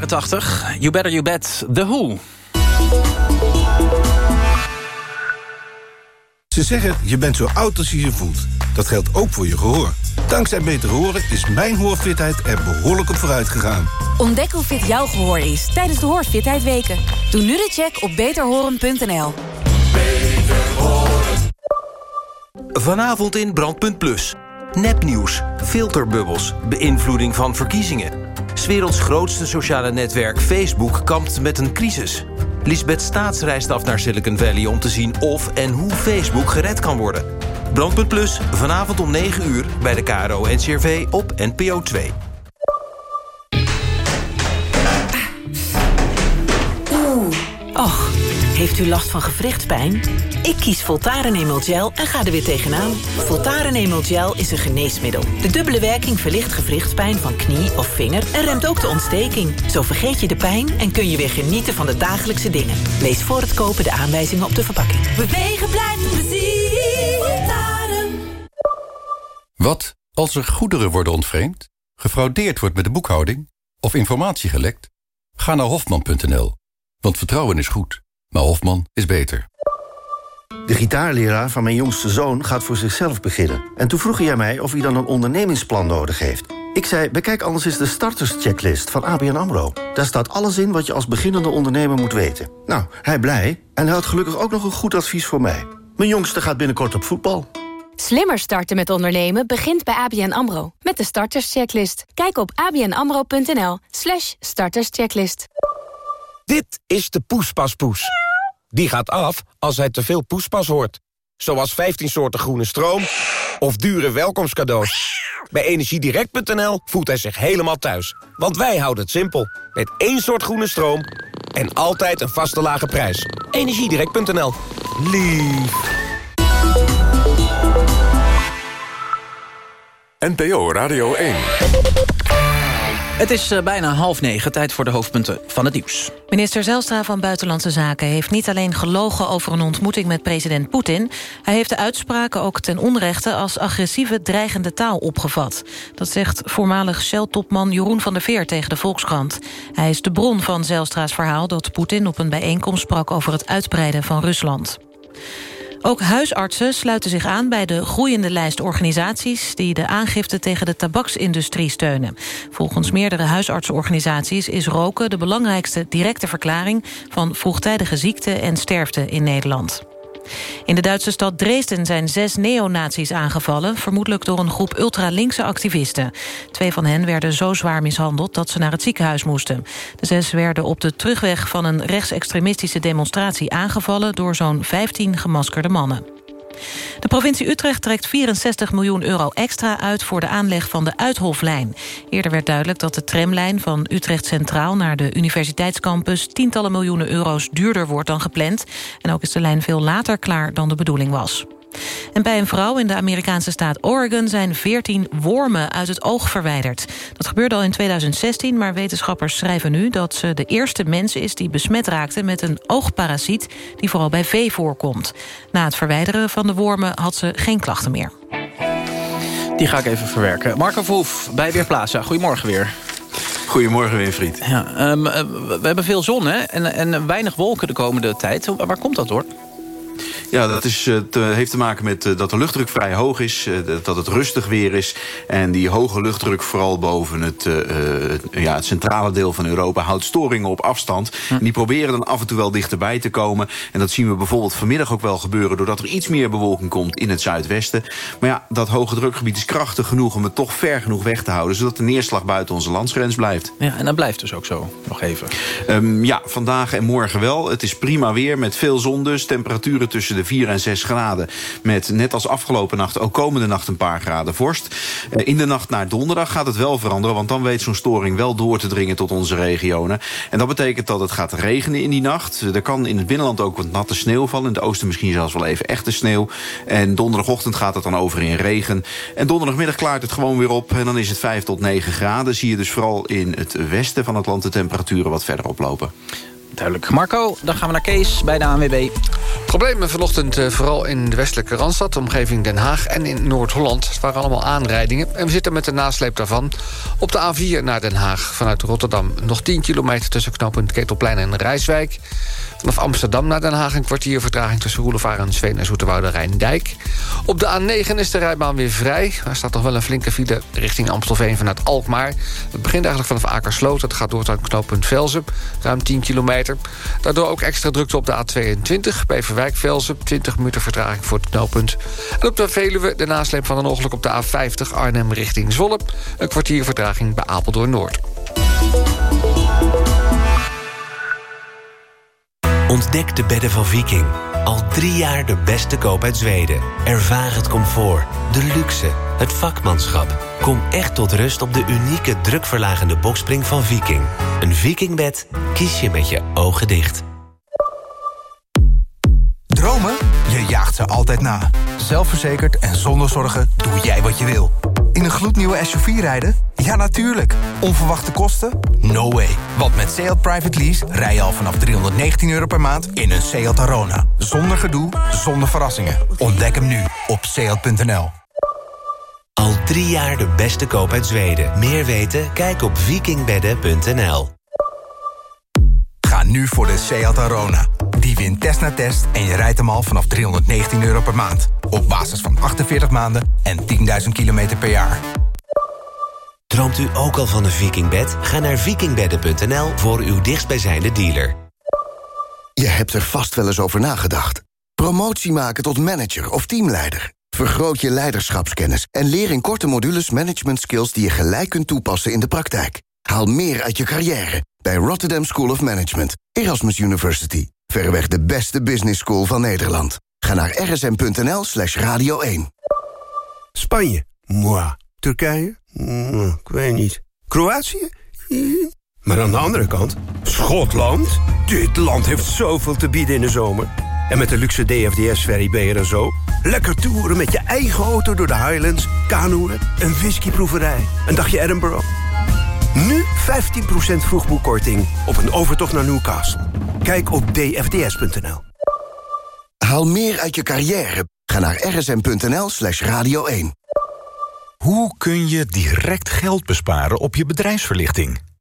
Jaren 80, You Better You Bet, The Who. Ze zeggen, je bent zo oud als je je voelt. Dat geldt ook voor je gehoor. Dankzij Beter Horen is mijn hoorfitheid er behoorlijk op vooruit gegaan. Ontdek hoe fit jouw gehoor is tijdens de Hoorfitheid Weken. Doe nu de check op beterhoren.nl. Vanavond in Brandpunt Plus. Nepnieuws, filterbubbels, beïnvloeding van verkiezingen. Werelds grootste sociale netwerk Facebook kampt met een crisis. Lisbeth Staats reist af naar Silicon Valley om te zien of en hoe Facebook gered kan worden. Brandpunt Plus, vanavond om 9 uur bij de KRO en CRV op NPO 2. Heeft u last van gewrichtspijn? Ik kies Voltaren Emel Gel en ga er weer tegenaan. Voltaren Emel Gel is een geneesmiddel. De dubbele werking verlicht gewrichtspijn van knie of vinger... en remt ook de ontsteking. Zo vergeet je de pijn en kun je weer genieten van de dagelijkse dingen. Lees voor het kopen de aanwijzingen op de verpakking. Bewegen blijft plezier. Voltaren. Wat als er goederen worden ontvreemd, gefraudeerd wordt met de boekhouding of informatie gelekt? Ga naar hofman.nl, want vertrouwen is goed, maar Hofman is beter. De gitaarleraar van mijn jongste zoon gaat voor zichzelf beginnen. En toen vroeg hij mij of hij dan een ondernemingsplan nodig heeft. Ik zei, bekijk anders eens de starterschecklist van ABN AMRO. Daar staat alles in wat je als beginnende ondernemer moet weten. Nou, hij blij en hij had gelukkig ook nog een goed advies voor mij. Mijn jongste gaat binnenkort op voetbal. Slimmer starten met ondernemen begint bij ABN AMRO. Met de starterschecklist. Kijk op abnamro.nl slash starterschecklist. Dit is de poespaspoes. Die gaat af als hij te veel poespas hoort. Zoals 15 soorten groene stroom of dure welkomstcadeaus. Bij Energiedirect.nl voelt hij zich helemaal thuis. Want wij houden het simpel. Met één soort groene stroom en altijd een vaste lage prijs. Energiedirect.nl. Lief. NPO Radio 1. Het is eh, bijna half negen, tijd voor de hoofdpunten van het nieuws. Minister Zelstra van Buitenlandse Zaken heeft niet alleen gelogen over een ontmoeting met president Poetin. Hij heeft de uitspraken ook ten onrechte als agressieve, dreigende taal opgevat. Dat zegt voormalig Shell-topman Jeroen van der Veer tegen de Volkskrant. Hij is de bron van Zelstra's verhaal dat Poetin op een bijeenkomst sprak over het uitbreiden van Rusland. Ook huisartsen sluiten zich aan bij de groeiende lijst organisaties... die de aangifte tegen de tabaksindustrie steunen. Volgens meerdere huisartsenorganisaties is roken... de belangrijkste directe verklaring van vroegtijdige ziekte en sterfte in Nederland. In de Duitse stad Dresden zijn zes neonazies aangevallen... vermoedelijk door een groep ultralinkse activisten. Twee van hen werden zo zwaar mishandeld dat ze naar het ziekenhuis moesten. De zes werden op de terugweg van een rechtsextremistische demonstratie aangevallen... door zo'n 15 gemaskerde mannen. De provincie Utrecht trekt 64 miljoen euro extra uit... voor de aanleg van de Uithoflijn. Eerder werd duidelijk dat de tramlijn van Utrecht Centraal... naar de universiteitscampus tientallen miljoenen euro's duurder wordt dan gepland. En ook is de lijn veel later klaar dan de bedoeling was. En bij een vrouw in de Amerikaanse staat Oregon... zijn 14 wormen uit het oog verwijderd. Dat gebeurde al in 2016, maar wetenschappers schrijven nu... dat ze de eerste mens is die besmet raakte met een oogparasiet... die vooral bij vee voorkomt. Na het verwijderen van de wormen had ze geen klachten meer. Die ga ik even verwerken. Marco Verhoef bij Weerplaza. Goedemorgen weer. Goedemorgen, Winfried. Ja, um, we hebben veel zon hè? En, en weinig wolken de komende tijd. Waar komt dat door? Ja, dat is, uh, te, heeft te maken met uh, dat de luchtdruk vrij hoog is. Uh, dat het rustig weer is. En die hoge luchtdruk vooral boven het, ja, het centrale deel van Europa... houdt storingen op afstand. Hm. En die proberen dan af en toe wel dichterbij te komen. En dat zien we bijvoorbeeld vanmiddag ook wel gebeuren... doordat er iets meer bewolking komt in het zuidwesten. Maar ja, dat hoge drukgebied is krachtig genoeg... om het toch ver genoeg weg te houden... zodat de neerslag buiten onze landsgrens blijft. Ja, en dat blijft dus ook zo, nog even. Um, ja, vandaag en morgen wel. Het is prima weer met veel zon dus. Temperaturen tussen de 4 en 6 graden. Met net als afgelopen nacht ook komende nacht een paar graden vorst. Uh, in de nacht naar donderdag gaat het wel veranderen. Want dan weet zo'n storing wel door te dringen tot onze regionen. En dat betekent dat het gaat regenen in die nacht. Er kan in het binnenland ook wat natte sneeuw vallen. In het oosten misschien zelfs wel even echte sneeuw. En donderdagochtend gaat het dan over in regen. En donderdagmiddag klaart het gewoon weer op. En dan is het 5 tot 9 graden. Zie je dus vooral in het westen van het land de temperaturen wat verder oplopen. Duidelijk. Marco, dan gaan we naar Kees bij de ANWB. Problemen vanochtend eh, vooral in de westelijke Randstad... omgeving Den Haag en in Noord-Holland. Het waren allemaal aanrijdingen. En we zitten met de nasleep daarvan. Op de A4 naar Den Haag vanuit Rotterdam... nog 10 kilometer tussen knooppunt Ketelplein en Rijswijk. Vanaf Amsterdam naar Den Haag een kwartier vertraging... tussen Roelevaar en Sveen en Zoeterwoude Rijndijk. Op de A9 is de rijbaan weer vrij. Er staat nog wel een flinke file richting Amstelveen vanuit Alkmaar. Het begint eigenlijk vanaf Akersloot. Het gaat door tot knooppunt Velzen, ruim 10 kilometer. Daardoor ook extra drukte op de A22 bij Verwijk-Velzen. 20 minuten vertraging voor het knooppunt. En op de Veluwe de nasleep van een ongeluk op de A50 Arnhem richting Zwolle. Een kwartier vertraging bij Apeldoorn Ontdek de bedden van Viking. Al drie jaar de beste koop uit Zweden. Ervaar het comfort, de luxe, het vakmanschap. Kom echt tot rust op de unieke drukverlagende bokspring van Viking. Een Vikingbed kies je met je ogen dicht. Dromen? Je jaagt ze altijd na. Zelfverzekerd en zonder zorgen doe jij wat je wil. In een gloednieuwe SUV rijden? Ja, natuurlijk. Onverwachte kosten? No way. Want met Seat Private Lease rij je al vanaf 319 euro per maand in een Seat Arona. Zonder gedoe, zonder verrassingen. Ontdek hem nu op seat.nl. Al drie jaar de beste koop uit Zweden. Meer weten? Kijk op vikingbedden.nl. Ga nu voor de Seat Arona. Die wint test na test en je rijdt hem al vanaf 319 euro per maand. Op basis van 48 maanden en 10.000 kilometer per jaar. Droomt u ook al van een vikingbed? Ga naar vikingbedden.nl voor uw dichtstbijzijnde dealer. Je hebt er vast wel eens over nagedacht. Promotie maken tot manager of teamleider. Vergroot je leiderschapskennis en leer in korte modules management skills die je gelijk kunt toepassen in de praktijk. Haal meer uit je carrière bij Rotterdam School of Management, Erasmus University. Verreweg de beste business school van Nederland. Ga naar rsm.nl slash radio 1. Spanje? Moi. Turkije? Ik weet niet. Kroatië? Maar aan de andere kant, Schotland? Dit land heeft zoveel te bieden in de zomer. En met de luxe DFDS-ferry ben je er zo. Lekker toeren met je eigen auto door de Highlands, kanoeën, een whiskyproeverij, een dagje Edinburgh. Nu 15% vroegboekkorting op een overtocht naar Newcastle. Kijk op dfds.nl. Haal meer uit je carrière. Ga naar rsm.nl slash radio 1. Hoe kun je direct geld besparen op je bedrijfsverlichting?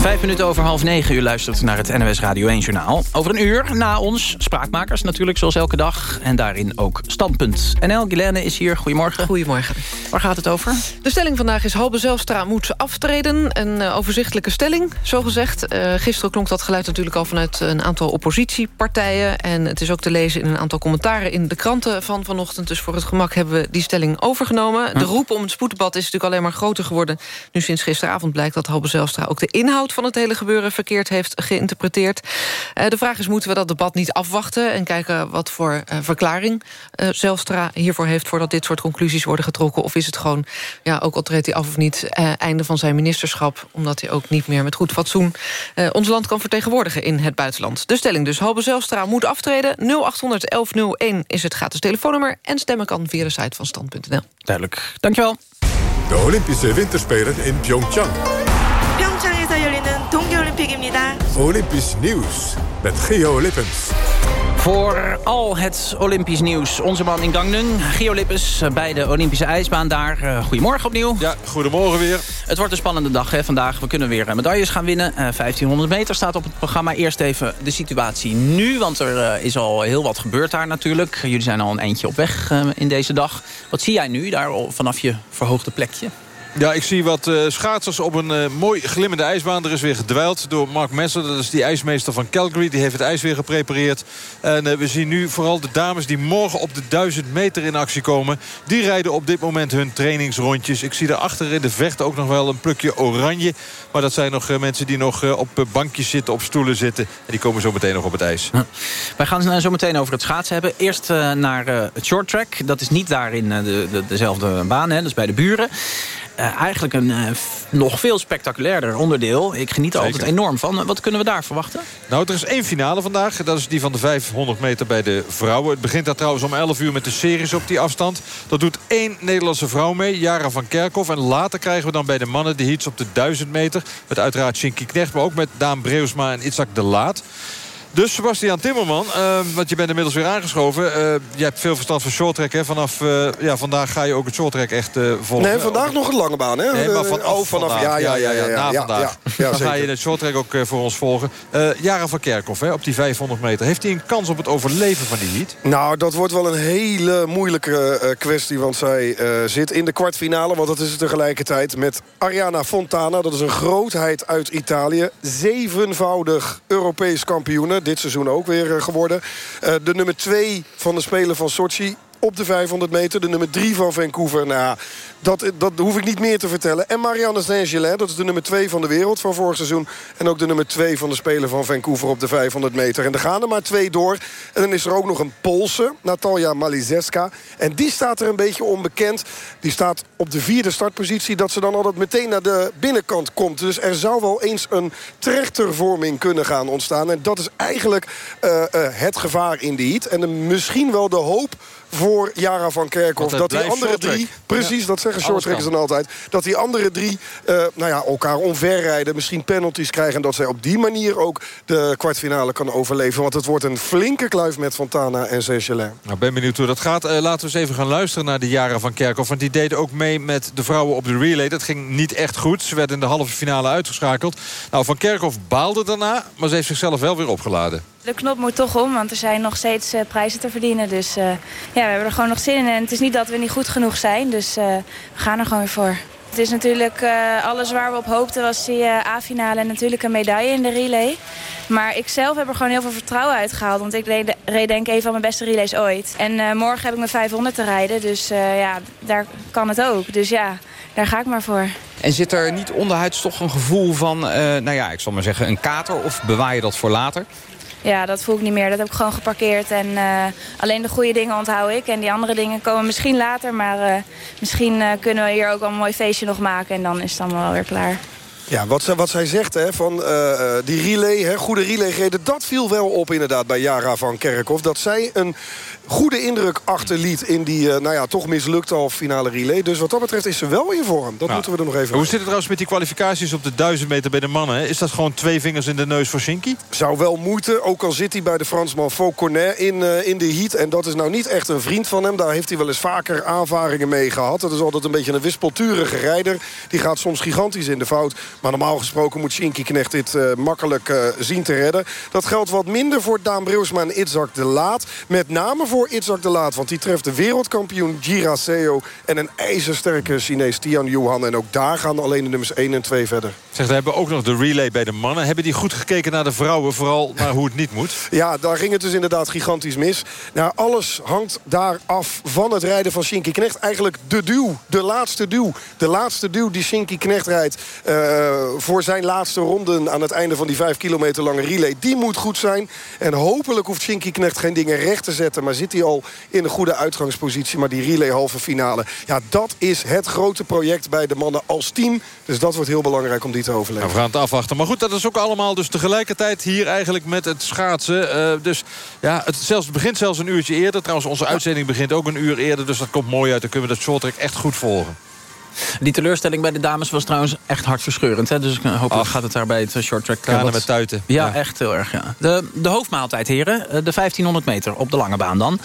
Vijf minuten over half negen. U luistert naar het NWS Radio 1 Journaal. Over een uur na ons spraakmakers natuurlijk zoals elke dag. En daarin ook Standpunt. NL Guilaine is hier. Goedemorgen. Goedemorgen. Waar gaat het over? De stelling vandaag is Halbe Zelstra moet aftreden. Een uh, overzichtelijke stelling, zo gezegd. Uh, gisteren klonk dat geluid natuurlijk al vanuit een aantal oppositiepartijen. En het is ook te lezen in een aantal commentaren in de kranten van vanochtend. Dus voor het gemak hebben we die stelling overgenomen. De roep om het spoeddebat is natuurlijk alleen maar groter geworden. Nu sinds gisteravond blijkt dat Halbe Zelstra ook de inhoud van het hele gebeuren verkeerd heeft geïnterpreteerd. Uh, de vraag is, moeten we dat debat niet afwachten... en kijken wat voor uh, verklaring uh, Zelstra hiervoor heeft... voordat dit soort conclusies worden getrokken? Of is het gewoon, ja, ook al treedt hij af of niet... einde van zijn ministerschap, omdat hij ook niet meer met goed fatsoen... ons land kan vertegenwoordigen in het buitenland. De stelling dus, Halbe Zelstra moet aftreden. 0800 1101 is het gratis telefoonnummer... en stemmen kan via de site van stand.nl. Duidelijk. Dankjewel. De Olympische Winterspelen in Pyeongchang. Olympisch nieuws met Geo Lippens. Voor al het Olympisch nieuws. Onze man in Gangneung, Gio Lippens, bij de Olympische ijsbaan daar. Uh, goedemorgen opnieuw. Ja, goedemorgen weer. Het wordt een spannende dag hè, vandaag. We kunnen weer medailles gaan winnen. Uh, 1500 meter staat op het programma. Eerst even de situatie nu, want er uh, is al heel wat gebeurd daar natuurlijk. Jullie zijn al een eindje op weg in deze dag. Wat zie jij nu daar vanaf je verhoogde plekje? Ja, ik zie wat uh, schaatsers op een uh, mooi glimmende ijsbaan. Er is weer gedwijld door Mark Messer. Dat is die ijsmeester van Calgary. Die heeft het ijs weer geprepareerd. En uh, we zien nu vooral de dames die morgen op de 1000 meter in actie komen. Die rijden op dit moment hun trainingsrondjes. Ik zie daarachter in de vecht ook nog wel een plukje oranje. Maar dat zijn nog mensen die nog op bankjes zitten, op stoelen zitten. En die komen zo meteen nog op het ijs. Wij gaan zo meteen over het schaatsen hebben. Eerst naar het short track. Dat is niet daar in de, de, dezelfde baan, hè. dat is bij de buren. Eh, eigenlijk een eh, nog veel spectaculairder onderdeel. Ik geniet er Zeker. altijd enorm van. Wat kunnen we daar verwachten? Nou, er is één finale vandaag. Dat is die van de 500 meter bij de vrouwen. Het begint daar trouwens om 11 uur met de series op die afstand. Dat doet één Nederlandse vrouw mee, Jara van Kerkhoff. En later krijgen we dan bij de mannen de heats op de 1000 meter. Met uiteraard Shinky Knecht, maar ook met Daan Breusma en Itzak de Laat. Dus Sebastian Timmerman, eh, want je bent inmiddels weer aangeschoven. Eh, je hebt veel verstand van shorttrack. Hè? Vanaf eh, ja, vandaag ga je ook het shorttrack echt eh, volgen. Nee, vandaag nog een lange baan, hè? Nee, maar vanaf, oh, vanaf ja, ja, ja, ja, ja, na ja, vandaag. ja, ja, dan ga je het shorttrack ook voor ons volgen. Jara van Kerkhoff hè, op die 500 meter. Heeft hij een kans op het overleven van die heat? Nou, dat wordt wel een hele moeilijke kwestie. Want zij zit in de kwartfinale, want dat is het tegelijkertijd... met Ariana Fontana, dat is een grootheid uit Italië. Zevenvoudig Europees kampioene, dit seizoen ook weer eh, geworden. Eh, de nummer twee van de Spelen van Sochi op de 500 meter. De nummer 3 van Vancouver. Nou, dat, dat hoef ik niet meer te vertellen. En Marianne Saint-Gelais, dat is de nummer 2 van de wereld van vorig seizoen. En ook de nummer 2 van de Spelen van Vancouver op de 500 meter. En er gaan er maar twee door. En dan is er ook nog een Poolse, Natalia Malizeska. En die staat er een beetje onbekend. Die staat op de vierde startpositie. Dat ze dan altijd meteen naar de binnenkant komt. Dus er zou wel eens een trechtervorming kunnen gaan ontstaan. En dat is eigenlijk eh, eh, het gevaar in de heat. En de- misschien wel de hoop voor Jara van Kerkhoff. Dat die andere drie, precies, Ja. dat zeggen shorttrackers dan altijd... dat die andere drie eh, nou ja, elkaar omverrijden, misschien penalties krijgen... en dat zij op die manier ook de kwartfinale kan overleven. Want het wordt een flinke kluif met Fontana en Seychelles. Nou, ben benieuwd hoe dat gaat. Eh, laten we eens even gaan luisteren naar de Jara van Kerkhoff. Want die deden ook mee met de vrouwen op de relay. Dat ging niet echt goed. Ze werden in de halve finale uitgeschakeld. Nou, van Kerkhoff baalde daarna, maar ze heeft zichzelf wel weer opgeladen. De knop moet toch om, want er zijn nog steeds eh, prijzen te verdienen. Dus eh, ja, we hebben er gewoon nog zin in. En het is niet dat we niet goed genoeg zijn, dus eh, we gaan er gewoon weer voor. Het is natuurlijk alles waar we op hoopten was die A-finale en natuurlijk een medaille in de relay. Maar ik zelf heb er gewoon heel veel vertrouwen uit gehaald. Want ik reed, reed denk ik een van mijn beste relays ooit. En morgen heb ik mijn 500 te rijden, dus ja, daar kan het ook. Dus ja, daar ga ik maar voor. En zit er niet onderhuids toch een gevoel van, nou ja, ik zal maar zeggen, een kater? Of bewaar je dat voor later? Ja, dat voel ik niet meer. Dat heb ik gewoon geparkeerd. En eh, alleen de goede dingen onthoud ik. En die andere dingen komen misschien later. Maar eh, misschien eh, kunnen we hier ook wel een mooi feestje nog maken. En dan is het allemaal wel weer klaar. Ja, wat, wat zij zegt, hè, van die relay, hè, goede relayreden... dat viel wel op inderdaad bij Jara van Kerkhoff. Dat zij een goede indruk achterliet in die eh, nou ja, toch mislukte halve finale relay. Dus wat dat betreft is ze wel in vorm. Dat Nou, moeten we er nog even Hoe zit het trouwens met die kwalificaties op de 1000 meter bij de mannen? hè? Is dat gewoon twee vingers in de neus voor Shinky? Zou wel moeten, ook al zit hij bij de Fransman Fauconnet in, eh, in de heat. En dat is nou niet echt een vriend van hem. Daar heeft hij wel eens vaker aanvaringen mee gehad. Dat is altijd een beetje een wispelturige rijder. Die gaat soms gigantisch in de fout. Maar normaal gesproken moet Shinky Knecht dit eh, makkelijk zien te redden. Dat geldt wat minder voor Daan Breusma en Itzak de Laat. Met name voor Itzak de Laat. Want die treft de wereldkampioen Gira Seo... en een ijzersterke Chinees Tian Yuhan. En ook daar gaan alleen de nummers 1 en 2 verder. Zeg, we hebben ook nog de relay bij de mannen. Hebben die goed gekeken naar de vrouwen? Vooral naar hoe het niet moet? Ja, daar ging het dus inderdaad gigantisch mis. Nou, alles hangt daar af van het rijden van Shinky Knecht. Eigenlijk de duw, de laatste duw. De laatste duw die Shinky Knecht rijdt... eh, voor zijn laatste ronden aan het einde van die vijf kilometer lange relay. Die moet goed zijn. En hopelijk hoeft Shinky Knecht geen dingen recht te zetten... maar zit hij al in een goede uitgangspositie. Maar die relay halve finale, ja, dat is het grote project bij de mannen als team. Dus dat wordt heel belangrijk om die te overleven. Nou, we gaan het afwachten. Maar goed, dat is ook allemaal dus tegelijkertijd hier eigenlijk met het schaatsen. Eh, dus ja, het, zelfs, begint zelfs een uurtje eerder. Trouwens, onze uitzending begint ook een uur eerder. Dus dat komt mooi uit. Dan kunnen we dat shorttrack echt goed volgen. Die teleurstelling bij de dames was trouwens echt hartverscheurend. Hè? Dus eh, hopelijk gaat het daar bij het short track... eh, Tranen wat- met tuiten. Ja, Ja. echt heel erg. Ja. De, de hoofdmaaltijd, heren. Eh, De 1500 meter op de lange baan dan.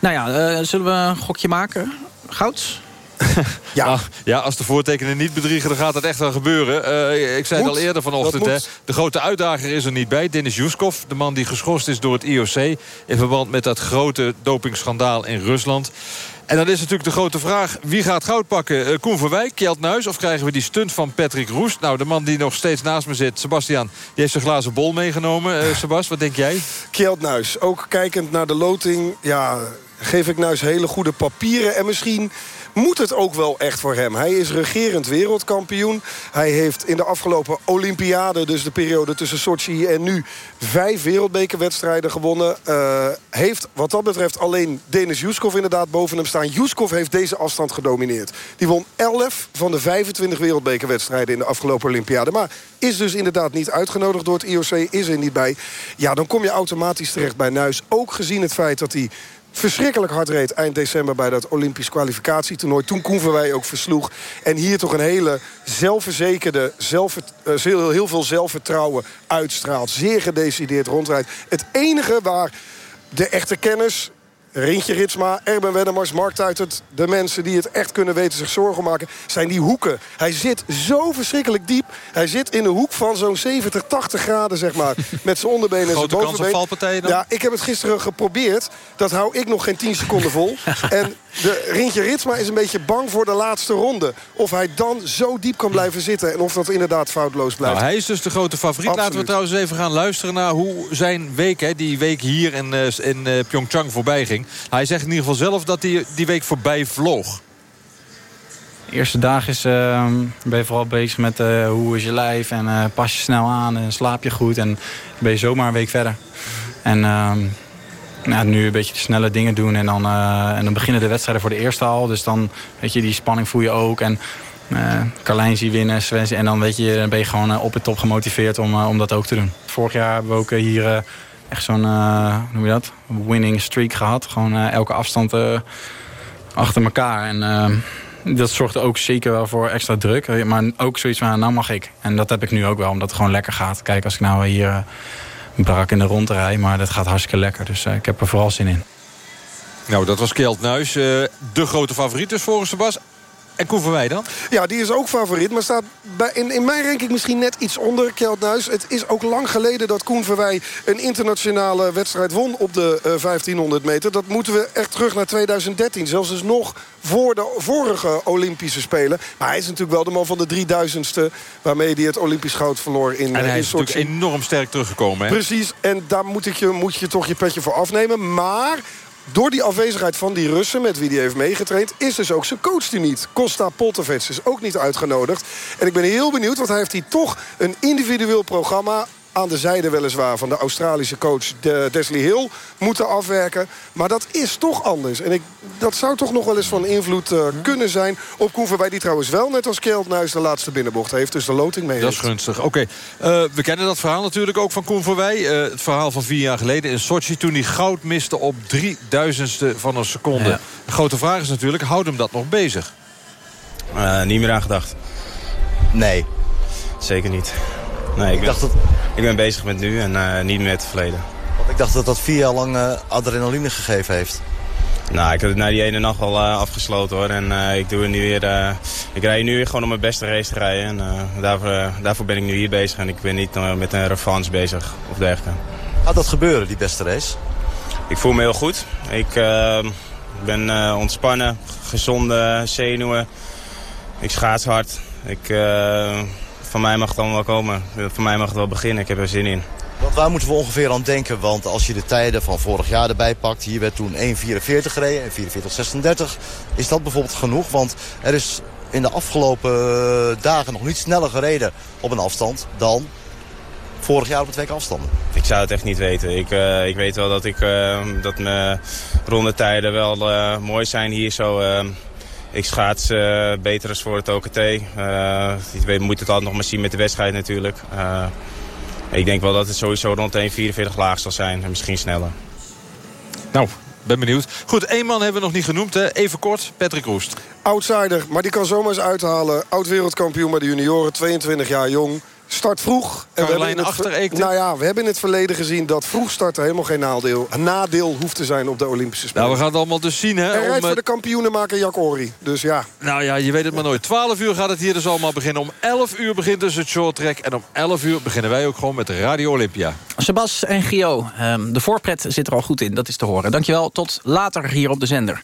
Nou ja, eh, zullen we een gokje maken? Goud? Ja. Nou, ja, als de voortekenen niet bedriegen, dan gaat het echt wel gebeuren. Eh, ik zei het al eerder vanochtend. Dat Hè, de grote uitdager is er niet bij. Dennis Juskov, de man die geschorst is door het IOC... in verband met dat grote dopingschandaal in Rusland. En dan is natuurlijk de grote vraag, wie gaat goud pakken? Eh, Koen Verwijk, Kjeld Nuis of krijgen we die stunt van Patrick Roest? Nou, de man die nog steeds naast me zit, Sebastian... die heeft zijn glazen bol meegenomen. Eh Sebas, wat denk jij? Kjeld Nuis, ook kijkend naar de loting... ja, geef ik eens hele goede papieren. En misschien moet het ook wel echt voor hem. Hij is regerend wereldkampioen. Hij heeft in de afgelopen Olympiade... dus de periode tussen Sochi en nu... vijf wereldbekerwedstrijden gewonnen. Uh, heeft wat dat betreft alleen Denis Juskov inderdaad boven hem staan. Juskov heeft deze afstand gedomineerd. Die won 11 van de 25 wereldbekerwedstrijden... in de afgelopen Olympiade. Maar is dus inderdaad niet uitgenodigd door het IOC. Is er niet bij. Ja, dan kom je automatisch terecht bij Nuis. Ook gezien het feit dat hij verschrikkelijk hard reed eind december bij dat Olympisch kwalificatietoernooi. Toen Koen Verwij ook versloeg. En hier toch een hele zelfverzekerde, zelf, uh, heel, heel veel zelfvertrouwen uitstraalt. Zeer gedecideerd rondrijdt. Het enige waar de echte kennis Rintje Ritsma, Erben Wennemars, Mark Tuitert... de mensen die het echt kunnen weten zich zorgen maken... zijn die hoeken. Hij zit zo verschrikkelijk diep. Hij zit in de hoek van zo'n 70, 80 graden, zeg maar. Met zijn onderbenen en zijn bovenbeen. Grote kans op valpartijen dan? Ja, ik heb het gisteren geprobeerd. Dat hou ik nog geen 10 seconden vol. en de Rintje Ritsma is een beetje bang voor de laatste ronde. Of hij dan zo diep kan blijven zitten. En of dat inderdaad foutloos blijft. Nou, hij is dus de grote favoriet. Absoluut. Laten we trouwens even gaan luisteren naar hoe zijn week... Hè, die week hier in, uh, in uh, Pyeongchang voorbij ging. Hij zegt in ieder geval zelf dat hij die week voorbij vloog. De eerste dag is, uh, ben je vooral bezig met uh, hoe is je lijf en uh, pas je snel aan en slaap je goed. En ben je zomaar een week verder. En nou, nu een beetje de snelle dingen doen en dan, en dan beginnen de wedstrijden voor de eerste al. Dus dan weet je, die spanning voel je ook. En Carlijn zie winnen, Sven en dan, weet je, dan ben je gewoon op het top gemotiveerd om, om dat ook te doen. Vorig jaar hebben we ook hier echt zo'n, uh, noem je dat, winning streak gehad. Gewoon uh, elke afstand uh, achter elkaar. En dat zorgde ook zeker wel voor extra druk. Maar ook zoiets van, nou mag ik. En dat heb ik nu ook wel, omdat het gewoon lekker gaat. Kijk, als ik nou hier brak in de rond rij, maar dat gaat hartstikke lekker. Dus ik heb er vooral zin in. Nou, dat was Kjeld Nuis. de grote favoriet dus volgens Sebas. En Koen Verwij dan? Ja, die is ook favoriet. Maar staat bij, in, in mijn ranking misschien net iets onder Kjeldnuis. Het is ook lang geleden dat Koen Verwij een internationale wedstrijd won op de uh, 1500 meter. Dat moeten we echt terug naar 2013. Zelfs dus nog voor de vorige Olympische Spelen. Maar hij is natuurlijk wel de man van de 3000ste... waarmee hij het Olympisch goud verloor in En hij in is natuurlijk enorm sterk teruggekomen. Hè? Precies, en daar moet, ik je, moet je toch je petje voor afnemen. Maar door die afwezigheid van die Russen met wie hij heeft meegetraind... is dus ook zijn coach die niet. Costa Poltevets is ook niet uitgenodigd. En ik ben heel benieuwd, want hij heeft hier toch een individueel programma aan de zijde weliswaar van de Australische coach Desley Hill moeten afwerken. Maar dat is toch anders. En ik, dat zou toch nog wel eens van invloed uh, kunnen zijn op Koen Verwij... die trouwens wel, net als Kjeldnuis, de laatste binnenbocht heeft. Dus de loting mee Dat is gunstig. Oké, okay. uh, we kennen dat verhaal natuurlijk ook van Koen Verwij. Uh, het verhaal van vier jaar geleden in Sochi... toen hij goud miste op drieduizendste van een seconde. Ja. De grote vraag is natuurlijk, houdt hem dat nog bezig? niet meer aan gedacht. Nee, zeker niet. Nee, ik, ik, dacht dat... ik ben bezig met nu en uh, niet met het verleden. Want ik dacht dat dat vier jaar lang uh, adrenaline gegeven heeft. Nou, ik heb het na die ene nacht al uh, afgesloten hoor. En ik doe het nu weer. ik rij nu weer gewoon om mijn beste race te rijden. En daarvoor, daarvoor ben ik nu hier bezig. En ik ben niet met een revanche bezig of dergelijke. Gaat dat gebeuren, die beste race? Ik voel me heel goed. Ik ben ontspannen, gezonde zenuwen. Ik schaats hard. Ik van mij mag het allemaal wel komen. Van mij mag het wel beginnen. Ik heb er zin in. Want waar moeten we ongeveer aan denken? Want als je de tijden van vorig jaar erbij pakt... hier werd toen 1.44 gereden en 44.36. Is dat bijvoorbeeld genoeg? Want er is in de afgelopen dagen nog niet sneller gereden op een afstand... dan vorig jaar op de twee afstanden. Ik zou het echt niet weten. Ik, uh, ik weet wel dat, ik, uh, dat mijn rondetijden wel uh, mooi zijn hier zo ik schaats uh, beter als voor het OKT. Uh, je moet het altijd nog maar zien met de wedstrijd natuurlijk. Uh, ik denk wel dat het sowieso rond 1,44 laag zal zijn. En misschien sneller. Nou, ben benieuwd. Goed, één man hebben we nog niet genoemd. Hè? Even kort, Patrick Roest. Outsider, maar die kan zomaar eens uithalen. Oud-wereldkampioen bij de junioren, 22 jaar jong. Start vroeg. En we hebben achter Nou ja, we hebben in het verleden gezien dat vroeg starten helemaal geen nadeel, nadeel hoeft te zijn op de Olympische Spelen. Nou, we gaan het allemaal dus zien. Hè, en rijdt voor de kampioenenmaker Jack Ory. Dus ja. Nou ja, je weet het maar nooit. 12 uur gaat het hier dus allemaal beginnen. Om 11 uur begint dus het short track. En om 11 uur beginnen wij ook gewoon met Radio Olympia. Sebas en Gio, de voorpret zit er al goed in. Dat is te horen. Dankjewel. Tot later hier op de zender.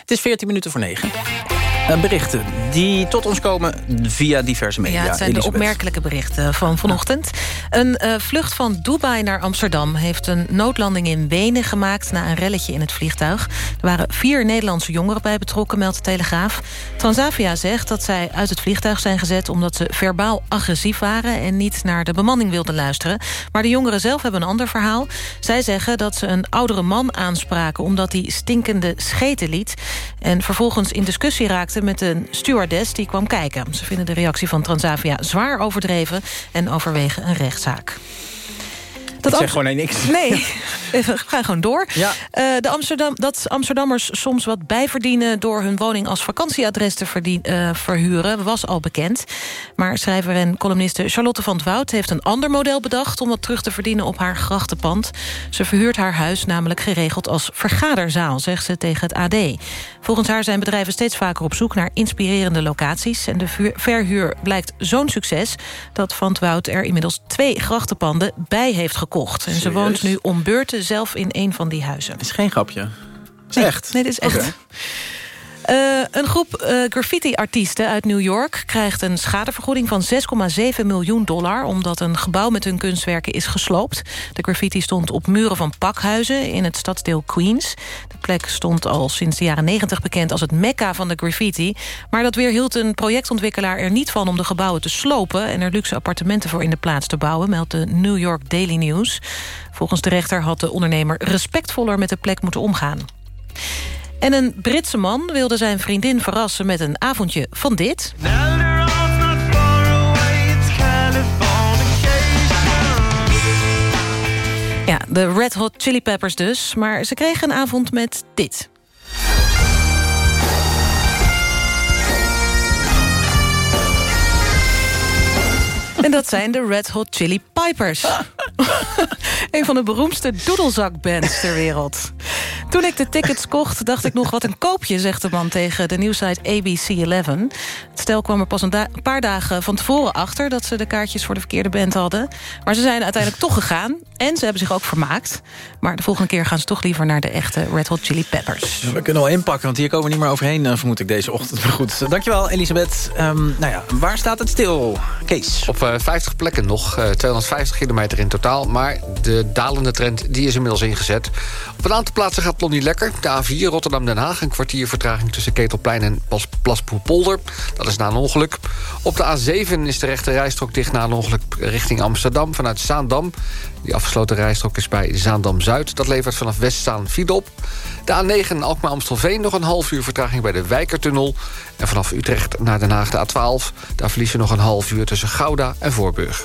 Het is 14 minuten voor 9. Uh, berichten die tot ons komen via diverse media. Ja, het zijn Elisabeth. de opmerkelijke berichten van vanochtend. Een uh, vlucht van Dubai naar Amsterdam heeft een noodlanding in Wenen gemaakt... na een relletje in het vliegtuig. Er waren vier Nederlandse jongeren bij betrokken, meldt de Telegraaf. Transavia zegt dat zij uit het vliegtuig zijn gezet... omdat ze verbaal agressief waren en niet naar de bemanning wilden luisteren. Maar de jongeren zelf hebben een ander verhaal. Zij zeggen dat ze een oudere man aanspraken... omdat hij stinkende scheten liet. En vervolgens in discussie raakte met een stewardess die kwam kijken. Ze vinden de reactie van Transavia zwaar overdreven... en overwegen een rechtszaak. Dat ik zeg gewoon niks. Nee, we gaan gewoon door. Ja. Uh, de Amsterdam, dat Amsterdammers soms wat bijverdienen... door hun woning als vakantieadres te verdien, uh, verhuren, was al bekend. Maar schrijver en columniste Charlotte van het Woud... heeft een ander model bedacht om wat terug te verdienen op haar grachtenpand. Ze verhuurt haar huis namelijk geregeld als vergaderzaal... zegt ze tegen het AD. Volgens haar zijn bedrijven steeds vaker op zoek naar inspirerende locaties. En de verhuur blijkt zo'n succes... dat Van het Woud er inmiddels twee grachtenpanden bij heeft gekocht. En ze woont nu om beurten zelf in een van die huizen. Het is geen grapje. Is nee, echt? Nee, dit is echt. Okay. Uh, een groep uh, graffiti-artiesten uit New York krijgt een schadevergoeding van 6,7 miljoen dollar... omdat een gebouw met hun kunstwerken is gesloopt. De graffiti stond op muren van pakhuizen in het stadsdeel Queens. De plek stond al sinds de jaren 90 bekend als het mekka van de graffiti. Maar dat weerhield een projectontwikkelaar er niet van om de gebouwen te slopen... en er luxe appartementen voor in de plaats te bouwen, meldt de New York Daily News. Volgens de rechter had de ondernemer respectvoller met de plek moeten omgaan. En een Britse man wilde zijn vriendin verrassen met een avondje van dit. Ja, de Red Hot Chili Peppers dus. Maar ze kregen een avond met dit. En dat zijn de Red Hot Chili Pipers. een van de beroemdste doedelzakbands ter wereld. Toen ik de tickets kocht, dacht ik nog wat een koopje... zegt de man tegen de nieuwsite ABC11. Het stel kwam er pas een da paar dagen van tevoren achter... dat ze de kaartjes voor de verkeerde band hadden. Maar ze zijn uiteindelijk toch gegaan. En ze hebben zich ook vermaakt. Maar de volgende keer gaan ze toch liever naar de echte Red Hot Chili Peppers. We kunnen wel inpakken, want hier komen we niet meer overheen... vermoed ik deze ochtend. Maar goed, dankjewel Elisabeth. Um, nou ja, waar staat het stil? Kees? Op uh, 50 plekken nog, uh, 250 kilometer in totaal. Maar de dalende trend die is inmiddels ingezet. Op een aantal plaatsen gaat niet lekker. De A4 Rotterdam-Den Haag, een kwartier vertraging... tussen Ketelplein en Plas Plaspoelpolder. Dat is na een ongeluk. Op de A7 is de rechte rijstrook dicht na een ongeluk richting Amsterdam... vanuit Zaandam. Die afgesloten rijstrook is bij Zaandam-Zuid. Dat levert vanaf Westzaan file op. De A9 Alkmaar-Amstelveen nog een half uur vertraging bij de Wijkertunnel. En vanaf Utrecht naar Den Haag de A12. Daar verlies je nog een half uur tussen Gouda en Voorburg.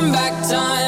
turn back time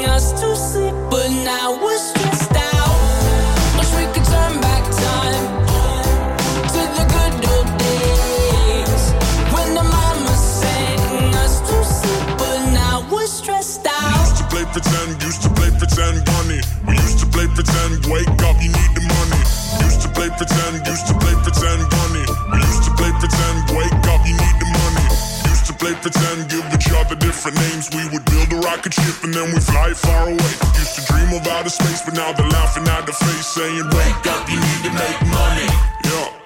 and then we fly far away. Used to dream of outer space, but now they're laughing at the face, saying, Wake up, you need to make money. Yeah.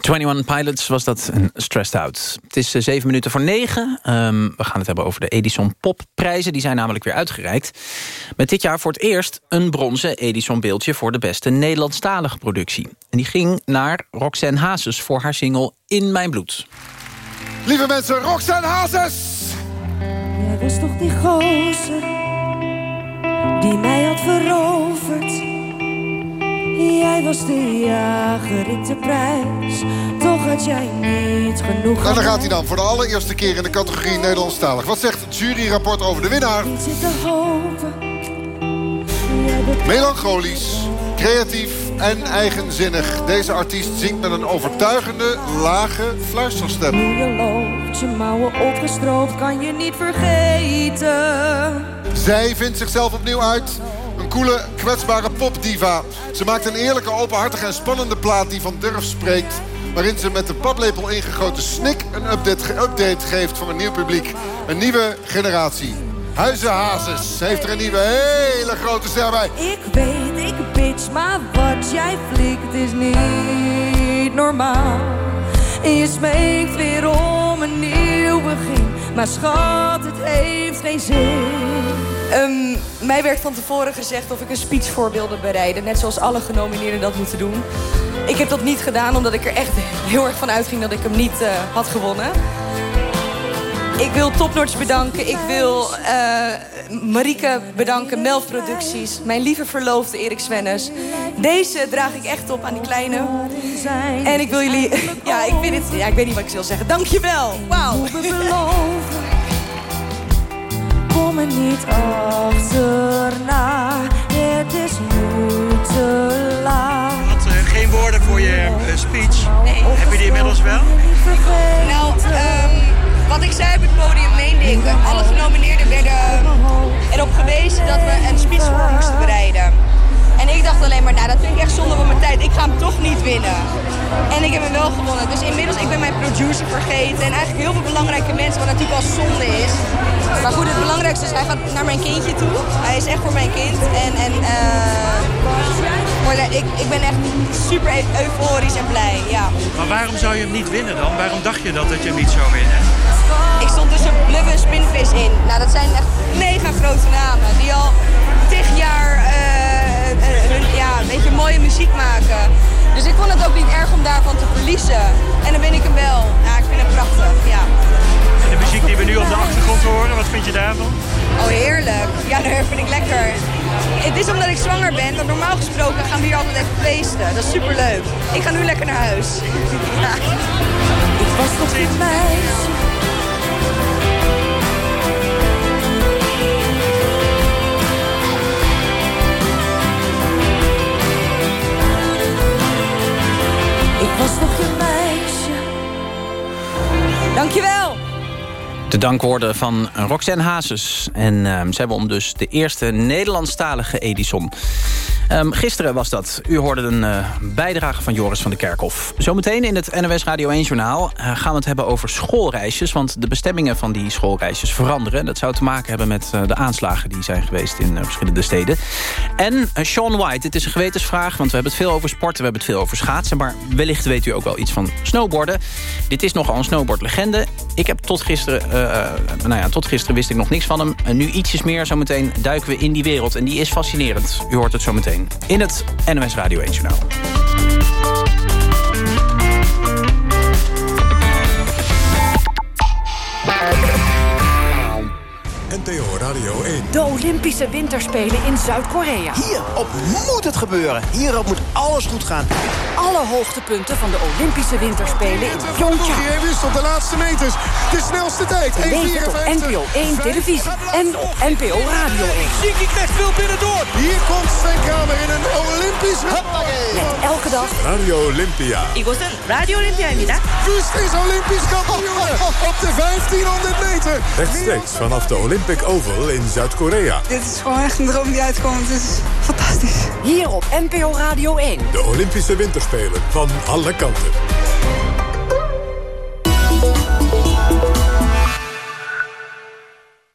21 Pilots was dat een Stressed Out. Het is eh, zeven minuten voor negen. Ehm, we gaan het hebben over de Edison Popprijzen. Die zijn namelijk weer uitgereikt. Met dit jaar voor het eerst een bronzen Edison beeldje... voor de beste Nederlandstalige productie. En die ging naar Roxanne Hazes voor haar single In Mijn Bloed. Lieve mensen, Roxanne Hazes! Was toch die gozer die mij had veroverd. Jij was de jager, ik de prijs. Toch had jij niet genoeg. En daar gaat hij dan voor de allereerste keer in de categorie Nederlandstalig. Wat zegt het juryrapport over de winnaar? Melancholisch, creatief en eigenzinnig. Deze artiest zingt met een overtuigende, lage fluisterstem. Je mouwen opgestroopt, kan je niet vergeten. Zij vindt zichzelf opnieuw uit. Een coole, kwetsbare popdiva. Ze maakt een eerlijke, openhartige en spannende plaat die van durf spreekt. Waarin ze met de paplepel ingegoten snik een update, update geeft voor een nieuw publiek. Een nieuwe generatie. Huizen Hazes heeft er een nieuwe hele grote ster bij. Ik weet, ik bitch, maar wat jij flikt is niet normaal. En je smeekt weer om een nieuw begin. Maar schat, het heeft geen zin. Ehm, mij werd van tevoren gezegd of ik een speech voor bereiden. Net zoals alle genomineerden dat moeten doen. Ik heb dat niet gedaan omdat ik er echt heel erg van uitging dat ik hem niet eh, had gewonnen. Ik wil Topnotch bedanken. Ik wil eh Marieke bedanken, Melf Producties. Mijn lieve verloofde Erik Swennes. Deze draag ik echt op aan die kleine. En ik wil jullie... Ja, ik, vind het, ja, ik weet niet wat ik wil zeggen. Dankjewel. Wauw. Kom er niet achterna. Het is nu te laat. had eh, geen woorden voor je eh, speech. Heb je die inmiddels wel? Nou, ehm, wat ik zei op het podium meende ik. Alle genomineerden werden erop gewezen dat we een speech voor moesten bereiden. En ik dacht alleen maar, nou dat vind ik echt zonde van mijn tijd. Ik ga hem toch niet winnen. En ik heb hem wel gewonnen. Dus inmiddels, ik ben mijn producer vergeten. En eigenlijk heel veel belangrijke mensen, wat natuurlijk al zonde is. Maar goed, het belangrijkste is, hij gaat naar mijn kindje toe. Hij is echt voor mijn kind. En, en eh, ik, ik ben echt super eu- euforisch en blij, ja. Maar waarom zou je hem niet winnen dan? Waarom dacht je dat, dat je hem niet zou winnen? Ik stond tussen Blub en Spinvis in. Nou, dat zijn echt mega grote namen. Die al tig jaar eh, eh, hun, ja, een beetje mooie muziek maken. Dus ik vond het ook niet erg om daarvan te verliezen. En dan ben ik hem wel. Ja, ik vind het prachtig, ja. En de muziek die we nu op de achtergrond horen, wat vind je daarvan? Oh, heerlijk. Ja, dat vind ik lekker. Het is omdat ik zwanger ben, want normaal gesproken gaan we hier altijd even feesten. Dat is super leuk. Ik ga nu lekker naar huis. Ja. Ik was toch een meisje. Was toch een meisje. Dankjewel. De dankwoorden van Roxanne Hazes. En ehm, ze hebben om dus de eerste Nederlandstalige Edison. Ehm, gisteren was dat. U hoorde een uh, bijdrage van Joris van de Kerkhof. Zometeen in het NOS Radio 1-journaal uh, gaan we het hebben over schoolreisjes. Want de bestemmingen van die schoolreisjes veranderen. Dat zou te maken hebben met uh, de aanslagen die zijn geweest in verschillende steden. En Sean White, dit is een gewetensvraag. Want we hebben het veel over sporten, we hebben het veel over schaatsen. Maar wellicht weet u ook wel iets van snowboarden. Dit is nogal een snowboardlegende. Ik heb tot gisteren, nou ja, tot gisteren wist ik nog niks van hem. En nu ietsjes meer, zometeen duiken we in die wereld. En die is fascinerend. U hoort het zo in het NOS Radio 1 Journaal. NTO Radio 1. De Olympische Winterspelen in Zuid-Korea. Hierop moet het gebeuren. Hierop moet alles goed gaan. Alle hoogtepunten van de Olympische Winterspelen in Pyeongchang. Hij wist op de laatste meters de snelste tijd. Beleef op NPO 1 televisie en op NPO Radio 1. Zinky krijgt veel binnendoor. Hier komt Sven Kramer in een Olympisch... Met elke dag... Radio Olympia. 이곳은 Radio Olympia입니다. Wust is Olympisch kampioen op de 1500 meter. Rechtstreeks vanaf de Olympic Oval in Zuid-Korea. Dit is gewoon echt een droom die uitkomt. Het is fantastisch. Hier op NPO Radio 1. De Olympische Winterspelen van alle kanten.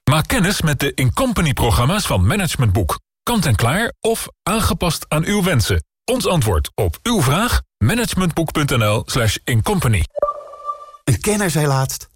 Maak kennis met de Incompany-programma's van Management Boek. Kant en klaar of aangepast aan uw wensen. Ons antwoord op uw vraag? managementboek.nl slash incompany. Een kenner zei laatst...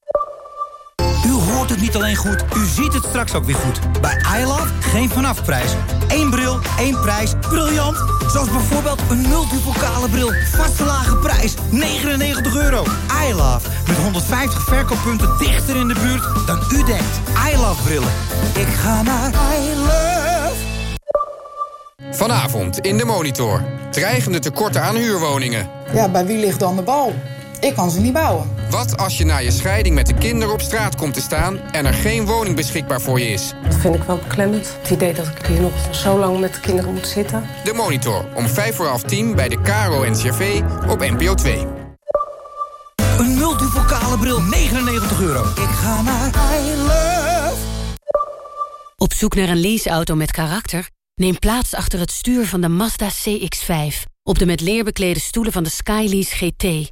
U hoort het niet alleen goed, u ziet het straks ook weer goed. Bij iLove geen vanafprijs. Eén bril, één prijs. Briljant! Zoals bijvoorbeeld een multipokale bril. Vaste lage prijs, 99 euro. iLove, met 150 verkooppunten dichter in de buurt dan u denkt. iLove brillen. Ik ga naar iLove. Vanavond in de Monitor. Dreigende tekorten aan huurwoningen. Ja, bij wie ligt dan de bal? Ik kan ze niet bouwen. Wat als je na je scheiding met de kinderen op straat komt te staan... en er geen woning beschikbaar voor je is? Dat vind ik wel beklemmend. Het idee dat ik hier nog zo lang met de kinderen moet zitten. De Monitor, om vijf voor half tien bij de Caro NCRV op NPO 2. Een multivocale bril, 99 euro. Ik ga naar I Love. Op zoek naar een leaseauto met karakter? Neem plaats achter het stuur van de Mazda CX-5. Op de met leer beklede stoelen van de Skylease GT.